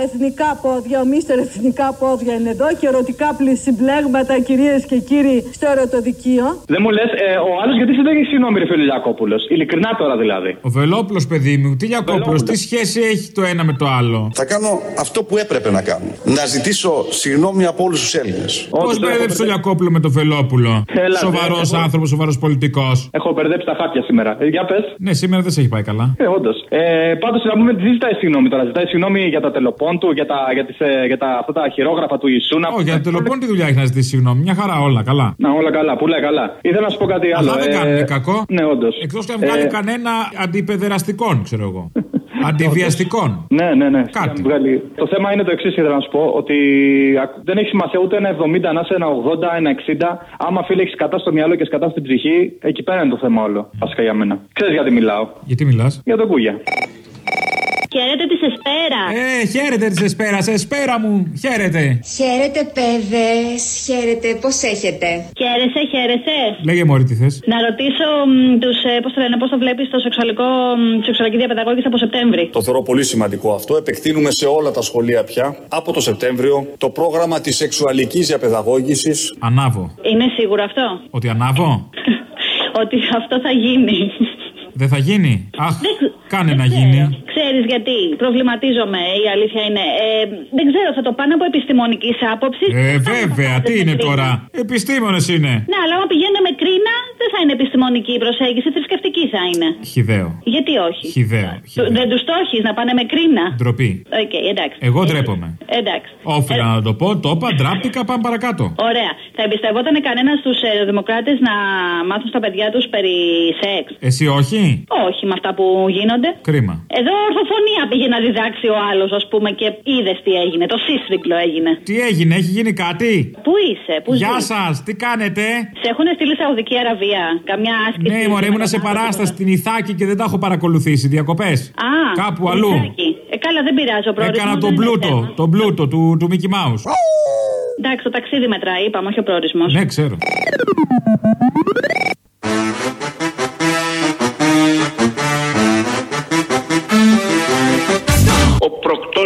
εθνικά πόδια, ο μίστερ εθνικά πόδια είναι εδώ και ερωτικά συμπλέγματα, κυρίες και κύριοι, στο ερωτοδικείο. Δεν μου λες, ε, ο άλλος γιατί δεν έχεις συγγνώμη, ρε φίλε Λιακόπουλος; Ειλικρινά τώρα δηλαδή. Ο Βελόπουλος, παιδί μου, τι Λιακόπουλος, τι σχέση έχει το ένα με το άλλο. Θα κάνω αυτό που έπρεπε να κάνω. Να ζητήσω συγγνώμη από όλους τους Έλληνες. Πώς μπέρδεψε το Λιακόπουλο με το Βελόπουλο; Σοβαρός άνθρωπος, σοβαρός πολιτικός. Έχω μπερδέψει τα χάπια σήμερα. Ε, για πες. Ναι, σήμερα δεν σε έχει πάει καλά. Ε, όντως. Ε, Πάντως να πούμε, τι ζητάει συγγνώμη τώρα. Ζητάει συγγνώμη για τα τελοπών του, για, τα, για, τις, ε, για τα, αυτά τα χειρόγραφα του Ισούνα. Όχι, για τα τελοπών τι δουλειά έχει να ζητήσει συγγνώμη. Μια χαρά όλα, καλά. Να, όλα καλά, πουλάει καλά. Ήθελα να σου πω κάτι άλλο. Αυτά δεν ε, κάνουν κακό. Ναι, όντως. Εκτός και αν βγάλει Ε, κανένα αντιπεδεραστικών, ξέρω εγώ. Αντιβιαστικών. Ναι, ναι, ναι. Κάτι. Βγάλει. Το θέμα είναι το εξής, ήθελα να σου πω. Ότι ακ- δεν έχει σημασία ούτε ένα 70, να είσαι ένα 80, ένα 60. Άμα φίλε έχεις κατά στο μυαλό και κατά στην ψυχή, εκεί πέρα είναι το θέμα όλο. Βασικά για μένα. Ξέρεις γιατί μιλάω. Γιατί μιλάς; Για τον Κούγια. Χαίρετε της Εσπέρας. Ε, χαίρετε της Εσπέρας, Εσπέρα μου, χαίρετε. Χαίρετε, παιδες. Χαίρετε, πώς έχετε; Χαίρεσαι, χαίρεσαι. Λέγε μόλι τι θες. Να ρωτήσω τους, πώς το λένε, πώς το βλέπεις στο σεξουαλικό, μ, σεξουαλική διαπαιδαγώγηση από Σεπτέμβρη; Το θεωρώ πολύ σημαντικό αυτό. Επεκτείνουμε σε όλα τα σχολεία πια από το Σεπτέμβριο το πρόγραμμα της σεξουαλικής διαπαιδαγώγησης. Ανάβω. Είναι σίγουρο αυτό; Ότι ανάβω; Ότι αυτό θα γίνει. Δεν θα γίνει; Αχ, κάνε να γίνει. Ξέρεις γιατί προβληματίζομαι, η αλήθεια είναι. Ε, δεν ξέρω, θα το πάνε από επιστημονικής άποψης. Ε, βέβαια, τι είναι τώρα. Επιστήμονες είναι. Ναι, αλλά άμα πηγαίνουν με κρίνα, δεν θα είναι επιστημονική η προσέγγιση, θρησκευτική θα είναι. Χιδαίο. Γιατί όχι; Χιδαίο. Του- Δεν τους το έχεις να πάνε με κρίνα; Ντροπή. Οκ, εντάξει. Εγώ ντρέπομαι. Εντάξει. Όφειλα να το πω, το είπα, ντράπηκα, πάμε παρακάτω. Ωραία. Θα εμπιστευόταν κανένας στους ε, δημοκράτες να μάθουν στα παιδιά τους περί σεξ; Εσύ όχι; Όχι με αυτά που γίνονται. Κρίμα. Εδώ ορθοφωνία πήγε να διδάξει ο άλλος, ας πούμε, και είδες τι έγινε. Το σύσφυγκλο έγινε. Τι έγινε, έχει γίνει κάτι; Πού είσαι, πού Γεια ζεις; σας, τι κάνετε; Σε έχουν στείλει Σαουδική Αραβία. Καμιά άσκηση. Ναι, μωρέ, ήμουνα σε παράσταση στην Ιθάκη και δεν τα έχω παρακολουθήσει. Διακοπές. Α, Κάπου αλλού. Ιθάκη. Ε, καλά, δεν πειράζει. Ο προορισμός Έκανα δεν τον είναι πλούτο, θέμα. τον πλούτο του, του Mickey Mouse. Εντάξει, το ταξίδι μετράει, είπαμε, όχι ο προορισμός. Ναι, ξέρω.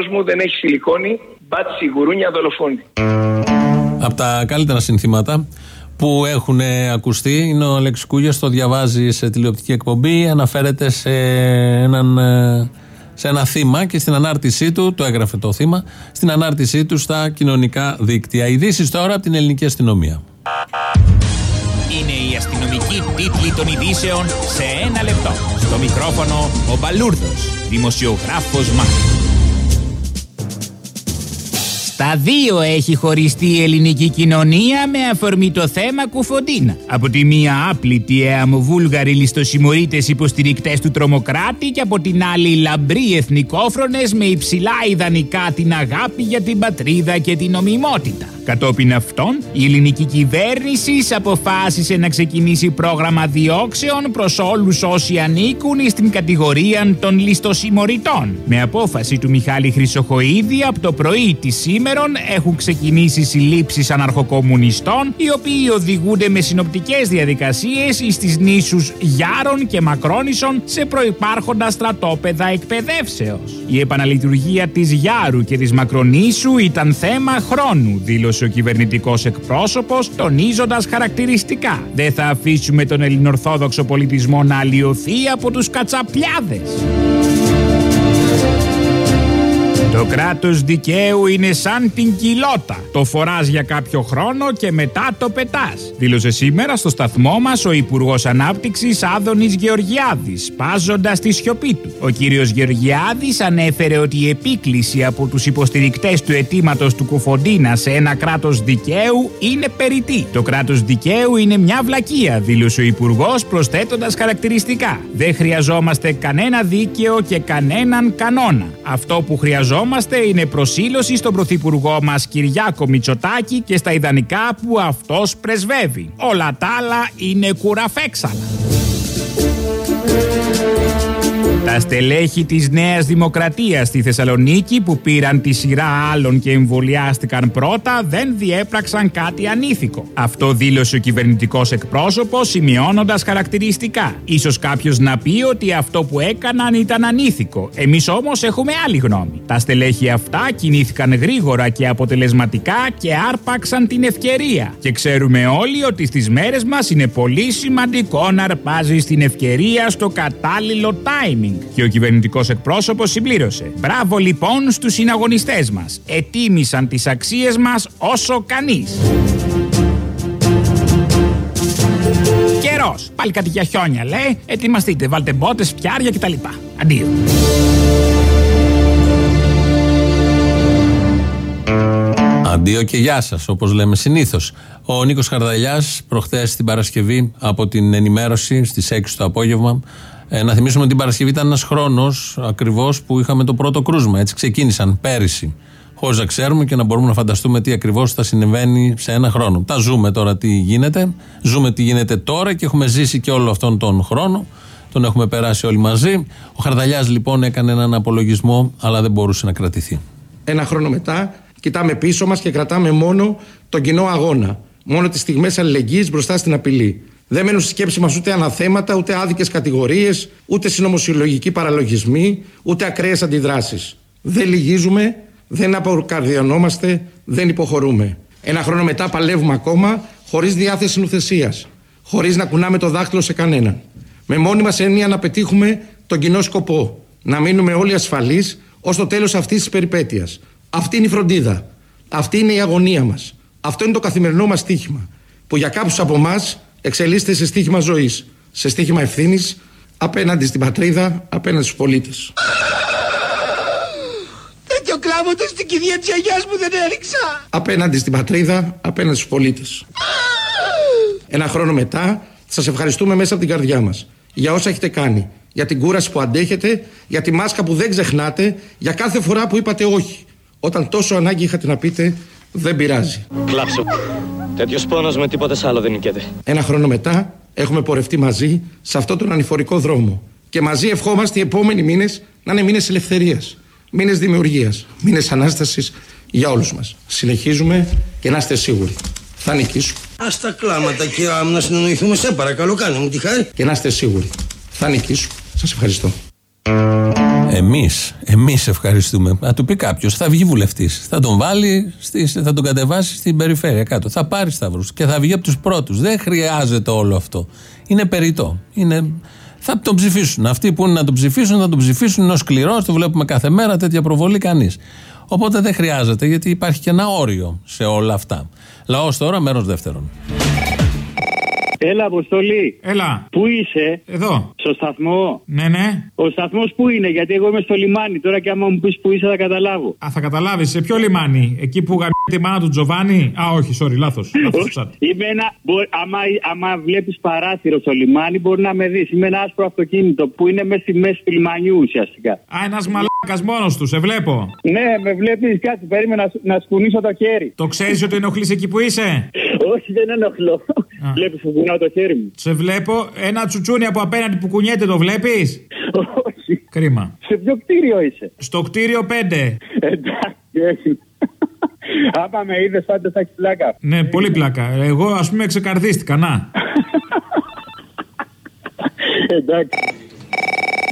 Μου δεν έχει σιλικόνη, μπάτσι γουρούνια δολοφόνη. Από τα καλύτερα συνθήματα που έχουν ακουστεί είναι ο Αλέξης Κούγιας, το διαβάζει σε τηλεοπτική εκπομπή, αναφέρεται σε, έναν, ε, σε ένα θύμα και στην ανάρτησή του, το έγραφε το θύμα, στην ανάρτησή του στα κοινωνικά δίκτυα. Ειδήσεις τώρα από την ελληνική αστυνομία. Είναι η αστυνομική τίτλη των ειδήσεων σε ένα λεπτό. Στο μικρόφωνο ο Μπαλούρδος, δημοσιογράφος Μάρκος. Στα δύο έχει χωριστεί η ελληνική κοινωνία με αφορμή το θέμα Κουφοντίνα. Από τη μία άπλητοι εαμοβούλγαροι ληστοσημωρίτες υποστηρικτές του τρομοκράτη και από την άλλη λαμπροί εθνικόφρονες με υψηλά ιδανικά την αγάπη για την πατρίδα και την νομιμότητα. Κατόπιν αυτών, η ελληνική κυβέρνηση αποφάσισε να ξεκινήσει πρόγραμμα διώξεων προς όλους όσοι ανήκουν στην κατηγορία των ληστοσημωρητών. Με απόφαση του Μιχάλη Χρυσοχοίδη από το πρωί της σήμερα ημέρων έχουν ξεκινήσει συλλήψεις αναρχοκομμουνιστών οι οποίοι οδηγούνται με συνοπτικές διαδικασίες στις νήσους Γιάρων και Μακρόνισων σε προϋπάρχοντα στρατόπεδα εκπαιδεύσεως. Η επαναλειτουργία της Γιάρου και της Μακρονήσου ήταν θέμα χρόνου, δήλωσε ο κυβερνητικός εκπρόσωπος, τονίζοντας χαρακτηριστικά. Δεν θα αφήσουμε τον ελληνορθόδοξο πολιτισμό να αλλοιωθεί από τους κατσαπλιάδες. Το κράτος δικαίου είναι σαν την κοιλότα. Το φοράς για κάποιο χρόνο και μετά το πετάς. Δήλωσε σήμερα στο σταθμό μας ο Υπουργός Ανάπτυξης Άδωνης Γεωργιάδης, σπάζοντας τη σιωπή του. Ο κύριος Γεωργιάδης ανέφερε ότι η επίκληση από τους υποστηρικτές του αιτήματος του Κουφοντίνα σε ένα κράτος δικαίου είναι περιττή. Το κράτος δικαίου είναι μια βλακεία, δήλωσε ο Υπουργός, προσθέτοντας χαρακτηριστικά. Δεν χρειαζόμαστε κανένα δίκαιο και κανέναν κανόνα. Αυτό που χρειαζόμαστε είναι προσήλωση στον Πρωθυπουργό μας Κυριάκο Μητσοτάκη και στα ιδανικά που αυτός πρεσβεύει. Όλα τα άλλα είναι κουραφέξαλα. Τα στελέχη της Νέας Δημοκρατίας στη Θεσσαλονίκη που πήραν τη σειρά άλλων και εμβολιάστηκαν πρώτα δεν διέπραξαν κάτι ανήθικο. Αυτό δήλωσε ο κυβερνητικός εκπρόσωπος σημειώνοντας χαρακτηριστικά. Ίσως κάποιος να πει ότι αυτό που έκαναν ήταν ανήθικο. Εμείς όμως έχουμε άλλη γνώμη. Τα στελέχη αυτά κινήθηκαν γρήγορα και αποτελεσματικά και άρπαξαν την ευκαιρία. Και ξέρουμε όλοι ότι στις μέρες μας είναι πολύ σημαντικό να αρπάζεις την ευκαιρία στο κατάλληλο timing. Και ο κυβερνητικός εκπρόσωπος συμπλήρωσε. Μπράβο λοιπόν στους συναγωνιστές μας. Ετίμησαν τις αξίες μας όσο κανείς. Καιρός. Πάλι κάτι για χιόνια λέει. Ετοιμαστείτε. Βάλτε μπότες, πιάρια κτλ. Αντίο. Αντίο και γεια σας, όπως λέμε συνήθως. Ο Νίκος Χαρδαλιάς, προχθέ την Παρασκευή, από την ενημέρωση στις 6 το απόγευμα, ε, να θυμίσουμε ότι την Παρασκευή ήταν ένας χρόνος ακριβώς που είχαμε το πρώτο κρούσμα. Έτσι ξεκίνησαν πέρυσι. Χωρίς να ξέρουμε και να μπορούμε να φανταστούμε τι ακριβώς θα συμβαίνει σε ένα χρόνο. Τα ζούμε τώρα τι γίνεται. Ζούμε τι γίνεται τώρα και έχουμε ζήσει και όλο αυτόν τον χρόνο. Τον έχουμε περάσει όλοι μαζί. Ο Χαρδαλιάς λοιπόν έκανε έναν απολογισμό, αλλά δεν μπορούσε να κρατηθεί. Ένα χρόνο μετά κοιτάμε πίσω μας και κρατάμε μόνο τον κοινό αγώνα. Μόνο τις στιγμές αλληλεγγύης μπροστά στην απειλή. Δεν μένουν στη σκέψη μας ούτε αναθέματα, ούτε άδικες κατηγορίες, ούτε συνωμοσιολογικοί παραλογισμοί, ούτε ακραίες αντιδράσεις. Δεν λυγίζουμε, δεν αποκαρδιανόμαστε, δεν υποχωρούμε. Ένα χρόνο μετά παλεύουμε ακόμα χωρίς διάθεση νουθεσία, χωρίς να κουνάμε το δάχτυλο σε κανέναν. Με μόνη μας έννοια να πετύχουμε τον κοινό σκοπό. Να μείνουμε όλοι ασφαλείς ως το τέλος αυτής της περιπέτειας. Αυτή είναι η φροντίδα. Αυτή είναι η αγωνία μας. Αυτό είναι το καθημερινό μας στίχημα. Που για κάποιους από εμάς εξελίσσεται σε στίχημα ζωής, σε στίχημα ευθύνης απέναντι στην πατρίδα, απέναντι στους πολίτες. Τέτοιο κλάβοντα στην κηδεία της αγιά μου δεν έριξα. Απέναντι στην πατρίδα, απέναντι στους πολίτες. Ένα χρόνο μετά, σας ευχαριστούμε μέσα από την καρδιά μας για όσα έχετε κάνει. Για την κούραση που αντέχετε, για τη μάσκα που δεν ξεχνάτε, για κάθε φορά που είπατε όχι. Όταν τόσο ανάγκη είχατε να πείτε, δεν πειράζει. Κλάψω. Τέτοιος πόνος με τίποτε άλλο δεν νικέται. Ένα χρόνο μετά έχουμε πορευτεί μαζί σε αυτόν τον ανηφορικό δρόμο. Και μαζί ευχόμαστε οι επόμενοι μήνες να είναι μήνες ελευθερίας, μήνες δημιουργίας, μήνες ανάστασης για όλους μας. Συνεχίζουμε και να είστε σίγουροι. Θα νικήσουμε. Α τα κλάματα, κύριε μου, να συνεννοηθούμε. Σε παρακαλώ, κάνε μου τη χάρη. Και να είστε σίγουροι. Θα νικήσουμε. Σας ευχαριστώ. Εμείς, εμείς ευχαριστούμε. Να του πει κάποιος, θα βγει βουλευτής. Θα τον βάλει, στις, θα τον κατεβάσει στην περιφέρεια κάτω. Θα πάρει σταυρούς και θα βγει από τους πρώτους. Δεν χρειάζεται όλο αυτό. Είναι περιττό. Είναι, θα τον ψηφίσουν. Αυτοί που είναι να τον ψηφίσουν, θα τον ψηφίσουν. Είναι ο σκληρός, το βλέπουμε κάθε μέρα, τέτοια προβολή κανείς. Οπότε δεν χρειάζεται, γιατί υπάρχει και ένα όριο σε όλα αυτά. Λαός τώρα, μέρος δεύτερον. Έλα, Αποστολή. Έλα. Πού είσαι; Εδώ. Στο σταθμό. Ναι, ναι. Ο σταθμός πού είναι, γιατί εγώ είμαι στο λιμάνι. Τώρα και άμα μου πεις πού είσαι, θα καταλάβω. Α, θα καταλάβεις. Σε ποιο λιμάνι, εκεί που γαμ τη μάνα του Τζοβάνι; Α, όχι, sorry, λάθος. Είμαι ένα. Μπο- άμα άμα βλέπεις παράθυρο στο λιμάνι, μπορεί να με δεις. Είμαι ένα άσπρο αυτοκίνητο που είναι μέσα στη μέση του λιμανιού ουσιαστικά. Α, ένας μαλάκας μόνος του, σε βλέπω. Ναι, με βλέπεις κάτι. Περίμενα να, σου- να σκουνίσω το χέρι. Το ξέρεις ότι ενοχλείς εκεί που είσαι; Όχι, δεν ενοχλώ. Βλέπεις που κουνάω το χέρι μου. Σε βλέπω. Ένα τσουτσούνι από απέναντι που κουνιέται, το βλέπεις; Όχι. Κρίμα. Σε ποιο κτίριο είσαι; Στο κτίριο 5. Εντάξει, έχει. Άμα με είδες, πάντω θα έχεις πλάκα. Ναι, πολύ πλάκα. Εγώ ας πούμε ξεκαρδίστηκα, να. Εντάξει.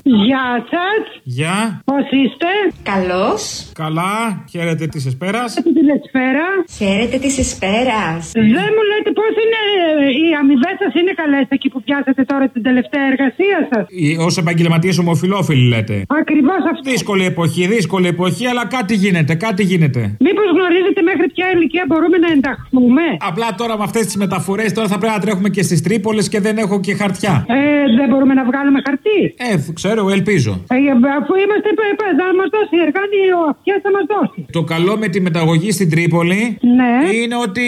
Γεια σας. Γεια. Πώς είστε, Καλώς. Καλά, χαίρετε της Εσπέρας. την Εσπέρα. Χαίρετε της Εσπέρας. Δεν μου λέτε πώς είναι ε, οι αμοιβές σας είναι καλές εκεί που πιάσατε τώρα την τελευταία εργασία σας; Ω επαγγελματίες ομοφυλόφιλοι λέτε. Ακριβώς αυτό. Δύσκολη εποχή, δύσκολη εποχή, αλλά κάτι γίνεται, κάτι γίνεται. Μήπως γνωρίζετε μέχρι ποια ηλικία μπορούμε να ενταχθούμε; Απλά τώρα με αυτές τις μεταφορές τώρα θα πρέπει να τρέχουμε και στις Τρίπολες και δεν έχω και χαρτιά. Ε, δεν μπορούμε να βγάλουμε χαρτί. Ε, ξέρω, ελπίζω. Ε, αφού είμαστε π- να μας δώσει η εργάνη, ο αυτιά θα μας δώσει. Το καλό με τη μεταγωγή στην Τρίπολη Ναι. είναι ότι.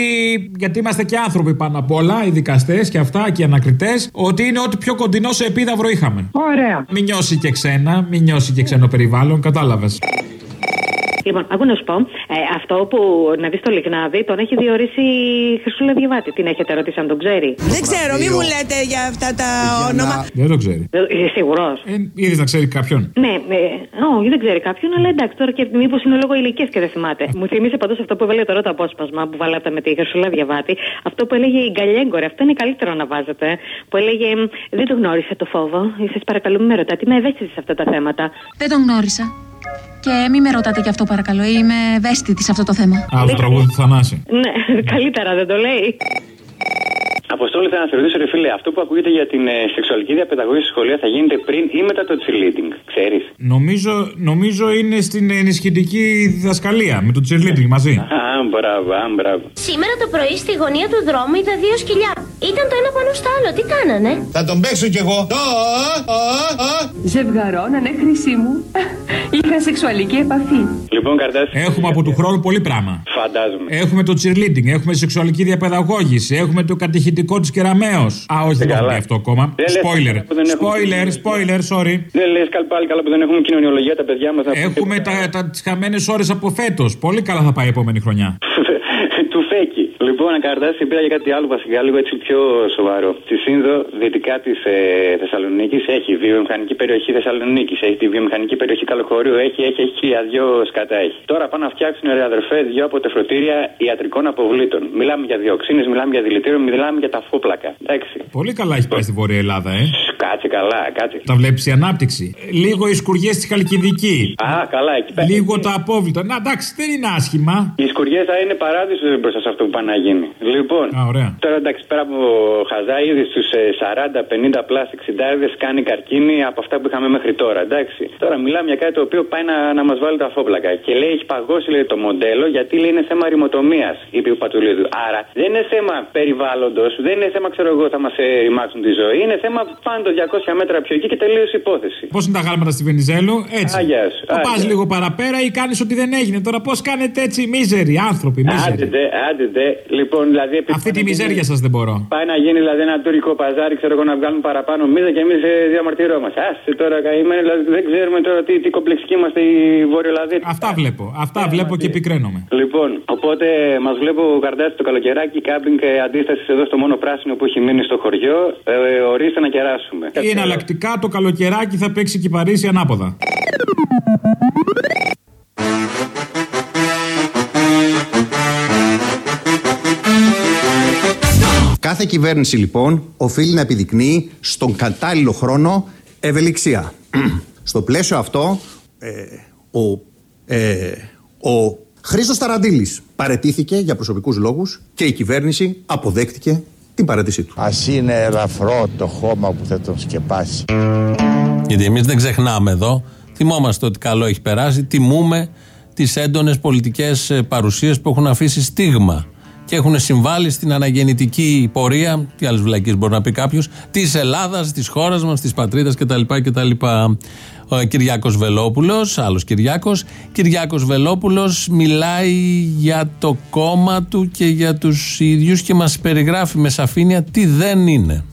Γιατί είμαστε και άνθρωποι πάνω απ' όλα, οι δικαστές και αυτά και οι ανακριτές, ότι είναι ό,τι πιο κοντινό σε επίδαυρο είχαμε. Ωραία. Μην νιώσει και ξένα, μην νιώσει και ξένο περιβάλλον, κατάλαβες. Λοιπόν, άκου να σου πω, ε, αυτό που να δεις το Λιγνάδι τον έχει διορίσει η Χρυσούλα Διαβάτη. Την έχετε ρωτήσει αν τον ξέρει; Δεν ξέρω, μη μου λέτε για αυτά τα όνομα. Δεν το ξέρει. Ε, Είσαι σίγουρος. Ε, Είδε να ξέρει κάποιον. Ναι, ε, όχι, δεν ξέρει κάποιον, αλλά εντάξει, τώρα και μήπως είναι λόγω ηλικίας και δεν θυμάται. Μου θύμισε πάντως αυτό που έβαλε τώρα το απόσπασμα που βάλατε με τη Χρυσούλα Διαβάτη. Αυτό που έλεγε η Γκαλιέγκορε, αυτό είναι καλύτερο να βάζετε. Που έλεγε «Μ, Δεν το γνώρισε το φόβο. Σας παρακαλώ, μην με ρωτάτε, είμαι ευαίσθητη σε αυτά τα θέματα. Δεν τον γνώρισα. Και μην με ρωτάτε γι' αυτό παρακαλώ. Είμαι ευαίσθητη σε αυτό το θέμα. Α, το τραγούδι του Θανάση. Ναι, καλύτερα δεν το λέει. Αποστόλη, θα να σε ρωτήσω, ρε φίλε, αυτό που ακούγεται για την ε, σεξουαλική διαπαιδαγώγηση στη σχολεία θα γίνεται πριν ή μετά το cheerleading, ξέρεις; Νομίζω, νομίζω είναι στην ενισχυτική διδασκαλία με το cheerleading μαζί. Α, μπράβο, α, μπράβο. Σήμερα το πρωί στη γωνία του δρόμου είδα δύο σκυλιά. Ήταν το ένα πάνω στο άλλο. Τι κάνανε; Θα τον παίξω κι εγώ. Ζευγαρώνανε, ναι, χρυσή μου. Είχαν σεξουαλική επαφή. Λοιπόν, καρτά. Έχουμε από του χρόνου πολύ πράγμα. Φαντάζομαι. Έχουμε το cheerleading, έχουμε σεξουαλική διαπαιδαγώγηση, έχουμε το κατηχητικό της κεραμαίο. Α, όχι, δεν το έχουμε αυτό ακόμα. Δεν λες Spoiler. που δεν έχουμε Spoiler, spoiler, sorry. Δεν λες πάλι καλά που δεν έχουμε κοινωνιολογία τα παιδιά μας. Έχουμε τα, τα, τις χαμένες ώρες από φέτος. Πολύ καλά θα πάει η επόμενη χρονιά. του φέκι. Λοιπόν, ακαρτάσει πήρα για κάτι άλλο βασικά, λίγο έτσι πιο σοβαρό. Στη Σύνδο, δυτικά της ε, Θεσσαλονίκης, έχει βιομηχανική περιοχή Θεσσαλονίκης, έχει τη βιομηχανική περιοχή Καλοχωρίου, έχει, έχει, έχει δυο σκατά έχει. Τώρα πάνε να φτιάξουν ρε αδερφέ δυο αποτεφρωτήρια ιατρικών αποβλήτων. Μιλάμε για διοξίνες, μιλάμε για δηλητήριο, μιλάμε για τα φόπλακα. Εντάξει. Πολύ καλά έχει πάει στη Βόρεια Ελλάδα, ε. Κάτσε καλά, κάτσε. Τα βλέπεις η ανάπτυξη. Λίγο οι σκουριές στη Χαλκιδική. Α, καλά, εκεί πέρα. Λίγο τα απόβλητα. Να εντάξει, δεν είναι άσχημα. Οι σκουριές θα είναι παράδεισος μπροστά σε αυτό που πάνε να γίνει. Λοιπόν, Α, ωραία. τώρα εντάξει, πέρα από χαζά, ήδη στους 40-50 πλάς 60 κάνει καρκίνη από αυτά που είχαμε μέχρι τώρα. Εντάξει. Τώρα μιλάμε για κάτι το οποίο πάει να, να μας βάλει τα φόπλακα. Και λέει έχει παγώσει λέει, το μοντέλο γιατί λέει είναι θέμα ρημοτομίας, είπε ο Πατουλίδου. Άρα δεν είναι θέμα περιβάλλοντος, δεν είναι θέμα, ξέρω εγώ, θα μας ε, ρημάξουν τη ζωή. Είναι θέμα πάνω το 200 μέτρα πιο εκεί και τελείωσε η υπόθεση. Πώς είναι τα γάλματα στη Βενιζέλου, έτσι. Α, γεια σου. Το Α, πας γεια. λίγο παραπέρα ή κάνεις ότι δεν έγινε. Τώρα πώς κάνετε έτσι μίζεροι άνθρωποι, μίζεροι. Άντε, ντε, άντε, ντε. Λοιπόν, δηλαδή. Αυτή τη μιζέρια σας δεν μπορώ. Πάει να γίνει δηλαδή ένα τουρκικό παζάρι, ξέρω εγώ, να βγάλουν παραπάνω μίζα και εμείς διαμαρτυρόμαστε. Άστε τώρα καημένοι, δηλαδή δεν ξέρουμε τώρα τι, τι κομπλεξικοί είμαστε οι Βορειοελλαδοί. Αυτά βλέπω. Αυτά βλέπω και επικραίνομαι. Λοιπόν, οπότε μας βλέπω ο Καρδάτη το καλοκαιράκι, κάμπινγκ ε, αντίστασης εδώ στο μόνο πράσινο που έχει μείνει στο χωριό. Ε, ε, ορίστε να κεράσουμε. Ή εναλλακτικά το καλοκαιράκι θα παίξει και η Παρίσι ανάποδα. Κάθε κυβέρνηση λοιπόν οφείλει να επιδεικνύει στον κατάλληλο χρόνο ευελιξία. Στο πλαίσιο αυτό, ε, ο, ε, ο Χρήστος Ταραντήλης παρετήθηκε για προσωπικούς λόγους και η κυβέρνηση αποδέχτηκε την παρέτησή του. Ας είναι ελαφρό το χώμα που θα τον σκεπάσει. Γιατί εμείς δεν ξεχνάμε εδώ. Θυμόμαστε ότι καλό έχει περάσει. Τιμούμε τις έντονες πολιτικές παρουσίες που έχουν αφήσει στίγμα και έχουν συμβάλει στην αναγεννητική πορεία. Τι άλλες βλακίες μπορεί να πει κάποιος; Της Ελλάδας, της χώρας μας, της πατρίδας κτλ. κτλ. Ο Κυριάκος Βελόπουλος, άλλος Κυριάκος. Κυριάκος Βελόπουλος μιλάει για το κόμμα του και για τους ίδιους και μας περιγράφει με σαφήνεια τι δεν είναι.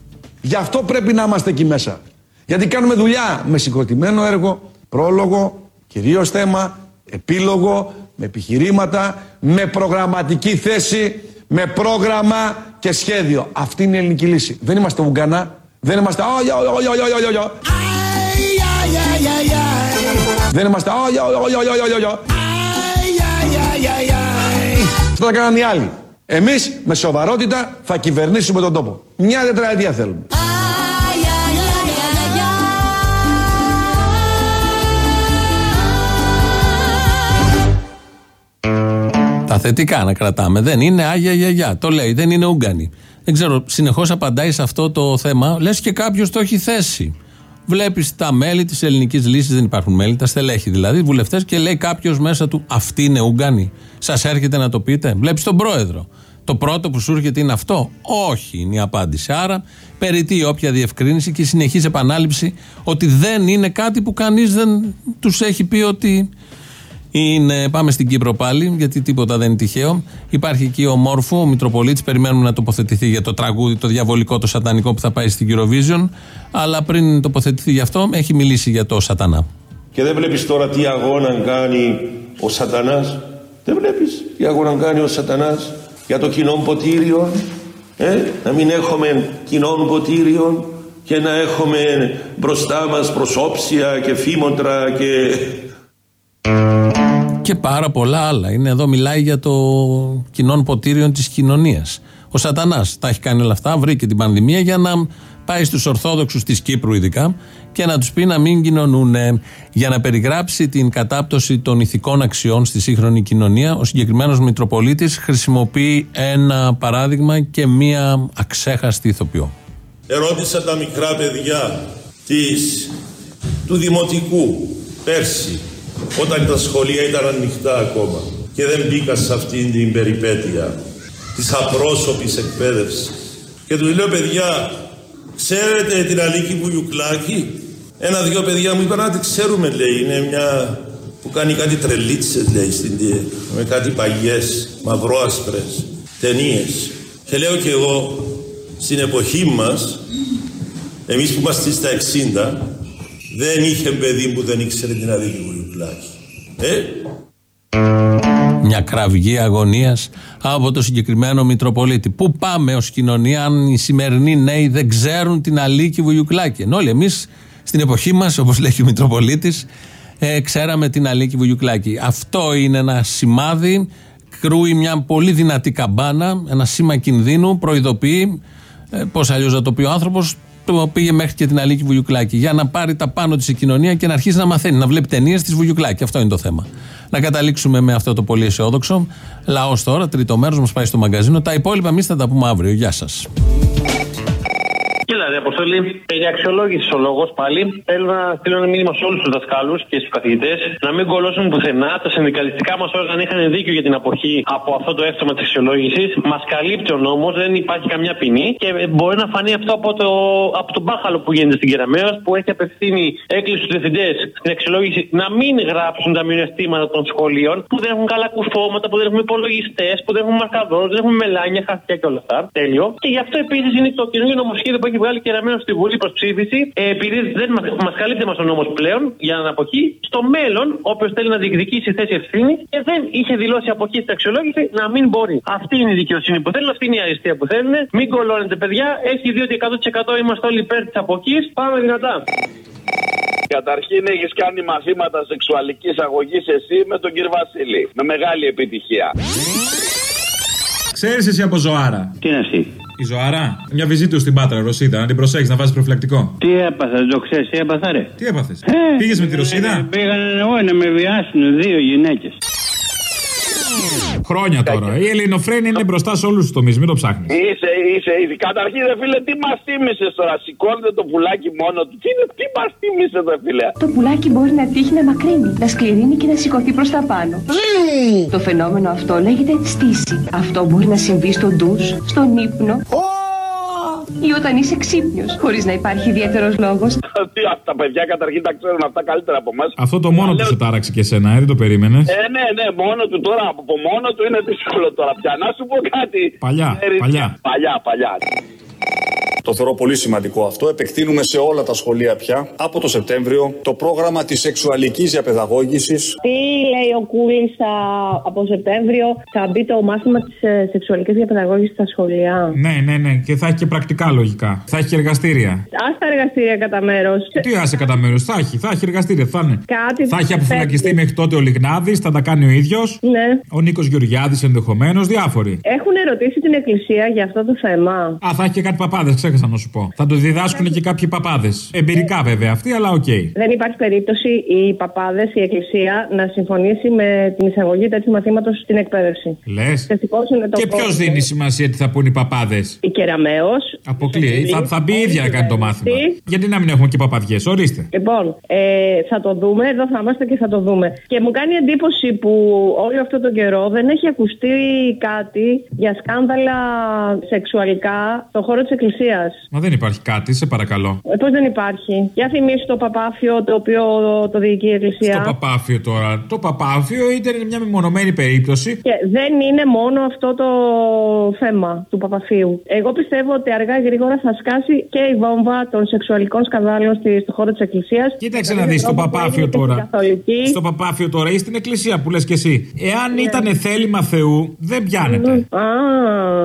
Γι' αυτό πρέπει να είμαστε εκεί μέσα. Γιατί κάνουμε δουλειά με συγκροτημένο έργο, πρόλογο, κυρίως θέμα, επίλογο, με επιχειρήματα, με προγραμματική θέση, με πρόγραμμα και σχέδιο. Αυτή είναι η ελληνική λύση. Δεν είμαστε Ουγγανά, δεν είμαστε... «Ω, γιο, γιο, γιο, γιο, γιο, γιο». Δεν είμαστε... «Ω, γιο, γιο, γιο, γιο, γιο, γιο». Αυτό θα κάνουν οι άλλοι. Εμείς με σοβαρότητα θα κυβερνήσουμε τον τόπο. Μια τετραετία θέλουμε. Τα θετικά να κρατάμε. Δεν είναι Άγια Γιαγιά. Το λέει, δεν είναι Ούγκανη. Δεν ξέρω, συνεχώς απαντάει σε αυτό το θέμα. Λες και κάποιος το έχει θέσει. Βλέπεις τα μέλη της ελληνικής λύσης, δεν υπάρχουν μέλη, τα στελέχη δηλαδή, βουλευτές και λέει κάποιος μέσα του Αυτή είναι Ούγκανη. Σας έρχεται να το πείτε. Βλέπεις τον πρόεδρο. Το πρώτο που σου έρχεται είναι αυτό. Όχι, είναι η απάντηση. Άρα, περιττεί όποια διευκρίνηση και συνεχής επανάληψη ότι δεν είναι κάτι που κανείς δεν τους έχει πει ότι είναι, πάμε στην Κύπρο πάλι, γιατί τίποτα δεν είναι τυχαίο. Υπάρχει εκεί ο Μόρφου, ο Μητροπολίτης. Περιμένουμε να τοποθετηθεί για το τραγούδι, το διαβολικό, το σατανικό που θα πάει στην Eurovision. Αλλά πριν τοποθετηθεί γι' αυτό, έχει μιλήσει για το Σατανά. Και δεν βλέπεις τώρα τι αγώνα κάνει ο Σατανάς; Δεν βλέπεις τι αγώνα κάνει ο Σατανάς για το κοινό ποτήριο. Ε; Να μην έχουμε κοινό ποτήριο και να έχουμε μπροστά μας προσώψια και φήμοντρα και και πάρα πολλά άλλα. Είναι εδώ, μιλάει για το κοινών ποτήριων της κοινωνίας. Ο Σατανάς τα έχει κάνει όλα αυτά, βρήκε την πανδημία για να πάει στους Ορθόδοξους της Κύπρου, ειδικά, και να τους πει να μην κοινωνούν. Για να περιγράψει την κατάπτωση των ηθικών αξιών στη σύγχρονη κοινωνία, ο συγκεκριμένος Μητροπολίτης χρησιμοποιεί ένα παράδειγμα και μία αξέχαστη ηθοποιό. Ερώτησα τα μικρά παιδιά της, του Δημοτικού πέρσι όταν τα σχολεία ήταν ανοιχτά ακόμα και δεν μπήκα σε αυτήν την περιπέτεια της απρόσωπης εκπαίδευσης. Και του λέω παιδιά, ξέρετε την Αλίκη Βουγιουκλάκη. Ένα-δυο παιδιά μου είπαν, να ξέρουμε λέει, είναι μια που κάνει κάτι τρελίτσες λέει στην με κάτι παγιές, μαυρόασπρες, ταινίες. Και λέω και εγώ, στην εποχή μας, εμείς που είμαστε στα 60, δεν είχε παιδί που δεν ήξερε την Αλίκη Βουγιουκλάκη. Ε; Μια κραυγή αγωνίας από το συγκεκριμένο Μητροπολίτη. Πού πάμε ως κοινωνία, αν οι σημερινοί νέοι δεν ξέρουν την Αλίκη Βουγιουκλάκη. Ενώ όλοι εμείς στην εποχή μας, όπως λέει και ο Μητροπολίτης, ε, ξέραμε την Αλίκη Βουγιουκλάκη. Αυτό είναι ένα σημάδι, κρούει μια πολύ δυνατή καμπάνα, ένα σήμα κινδύνου, προειδοποιεί. Ε, Πώς αλλιώς να το πει ο άνθρωπος, το πήγε μέχρι και την Αλίκη Βουγιουκλάκη. Για να πάρει τα πάνω της η κοινωνία και να αρχίσει να μαθαίνει, να βλέπει ταινίες της Βουγιουκλάκη. Αυτό είναι το θέμα. Να καταλήξουμε με αυτό το πολύ αισιόδοξο. Λαός τώρα, τρίτο μέρος, μας πάει στο μαγκαζίνο. Τα υπόλοιπα εμείς θα τα πούμε αύριο. Γεια σας. Κοίτα, ρε Αποστολή, περί αξιολόγησης ο λόγος πάλι. Θέλω να στείλω ένα μήνυμα σε όλους τους δασκάλους και στους καθηγητές να μην κολώσουν πουθενά. Τα συνδικαλιστικά μας όργανα είχαν δίκιο για την αποχή από αυτό το έκτομα της αξιολόγησης. Μας καλύπτει ο νόμος, δεν υπάρχει καμιά ποινή και μπορεί να φανεί αυτό από, το, από τον μπάχαλο που γίνεται στην Κεραμαίο που έχει απευθύνει έκκληση στους διευθυντές στην αξιολόγηση να μην γράψουν τα μειονεκτήματα των σχολείων που δεν έχουν καλά κουφώματα, που δεν έχουν υπολογιστές, που δεν έχουν μαρκαδόρους, δεν έχουν μελάνια, χαρτιά και όλα αυτά. Τέλειο. Και γι' αυτό επίσης είναι το καινούργιο νομοσχέδιο που έχει βγάλει και ραμμένο στη Βουλή προς ψήφιση, ε, επειδή δεν μα καλύπτει μας ο νόμος πλέον για να αποχή, στο μέλλον, όποιος θέλει να διεκδικήσει θέση ευθύνη και δεν είχε δηλώσει αποχή στην αξιολόγηση, να μην μπορεί. Αυτή είναι η δικαιοσύνη που θέλουν, αυτή είναι η αριστεία που θέλουν. Μην κολώνετε, παιδιά. Έχει δει ότι 100% είμαστε όλοι υπέρ της αποχή. Πάμε δυνατά. Καταρχήν έχεις κάνει μαθήματα σεξουαλικής αγωγής εσύ με τον κύριο Βασίλη. Με μεγάλη επιτυχία. Ξέρεις εσύ από ζωάρα. Τι είναι αυτή; Η ζωάρα. Μια βυζίτου στην Πάτρα, Ρωσίδα, να την προσέχει να βάζεις προφυλακτικό. Τι έπαθα, δεν το ξέρεις, τι έπαθα, ρε. Τι έπαθες; Ε, Πήγες με τη Ρωσίδα; Ε, πήγαν εγώ να με βιάσουν δύο γυναίκες. Χρόνια τώρα. Η ελληνοφρένη είναι μπροστά σε όλους τους τομείς, μην το ψάχνεις. Είσαι, είσαι, είσαι. Καταρχήν, ρε φίλε, τι μας τίμησε τώρα; Σηκώνεται το πουλάκι μόνο του. Τι, είναι- τι μας τίμησε, ρε φίλε; Το πουλάκι μπορεί να τύχει να μακρύνει, να σκληρύνει και να σηκωθεί προς τα πάνω. Το φαινόμενο αυτό λέγεται στήση. Αυτό μπορεί να συμβεί στο ντους, στον ύπνο ή όταν είσαι ξύπνιος, χωρίς να υπάρχει ιδιαίτερος λόγος. Τι, Τα παιδιά καταρχήν τα ξέρουν αυτά καλύτερα από εμάς. Αυτό το μόνο που σε τάραξε και εσένα, ε, δεν το περίμενες. Ε, ναι, ναι, μόνο του τώρα, από μόνο του είναι δύσκολο τώρα πια. Να σου πω κάτι. Παλιά, Ξέρεις, παλιά. Παλιά, παλιά. Το θεωρώ πολύ σημαντικό αυτό. Επεκτείνουμε σε όλα τα σχολεία πια από το Σεπτέμβριο το πρόγραμμα της σεξουαλικής διαπαιδαγώγησης. Τι λέει ο Κούλης από Σεπτέμβριο, θα μπει το μάθημα της σεξουαλικής διαπαιδαγώγησης στα σχολεία; Ναι, ναι, ναι. Και θα έχει και πρακτικά λογικά. Θα έχει και εργαστήρια. Άσ' τα εργαστήρια κατά μέρος. Τι άσε κατά μέρος. Θα έχει, θα έχει εργαστήρια. Θα είναι. Κάτι θα έχει αποφυλακιστεί μέχρι τότε ο Λιγνάδης, θα τα κάνει ο ίδιος. Ναι. Ο Νίκος Γεωργιάδης ενδεχομένως, διάφοροι. Έχουν ερωτήσει την Εκκλησία για αυτό το θέμα. Α, θα έχει και κάτι παπάδες, ξέχασα να σου πω. Θα το διδάσκουν και κάποιοι παπάδες. Εμπειρικά βέβαια αυτοί, αλλά OK. Okay. Δεν υπάρχει περίπτωση οι παπάδες, η Εκκλησία να συμφωνήσει με την εισαγωγή τέτοιου μαθήματος στην εκπαίδευση. Λες. Και ποιος δίνει σημασία τι θα πούνε οι παπάδες; Η Κεραμαίο. Αποκλείει. Θα, θα μπει η ίδια να κάνει το μάθημα. Γιατί να μην έχουμε και παπαδιές, ορίστε. Λοιπόν, ε, θα το δούμε, εδώ θα είμαστε και θα το δούμε. Και μου κάνει εντύπωση που όλο αυτό τον καιρό δεν έχει ακουστεί κάτι για σκάνδαλα σεξουαλικά στον χώρο της Εκκλησίας. Μα δεν υπάρχει κάτι, σε παρακαλώ. Ε, Πώς δεν υπάρχει; Για θυμίσου το παπάφιο το οποίο το διοικεί η Εκκλησία. Στο παπάφιο τώρα. Το παπάφιο ήταν μια μεμονωμένη περίπτωση. Και δεν είναι μόνο αυτό το θέμα του παπαφίου. Εγώ πιστεύω ότι αργά ή γρήγορα θα σκάσει και η βόμβα των σεξουαλικών σκανδάλων στον χώρο της Εκκλησίας. Κοίταξε να δεις το παπάφιο τώρα. Στο παπάφιο τώρα ή στην Εκκλησία που λες και εσύ. Εάν ναι. ήταν θέλημα Θεού, δεν πιάνεται.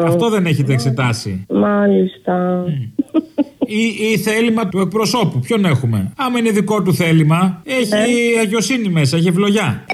Αυτό δεν έχετε εξετάσει. Μάλιστα. Ή, ή θέλημα του εκπροσώπου. Ποιον έχουμε; Άμα είναι δικό του θέλημα, έχει ναι. αγιοσύνη μέσα, έχει ευλογιά.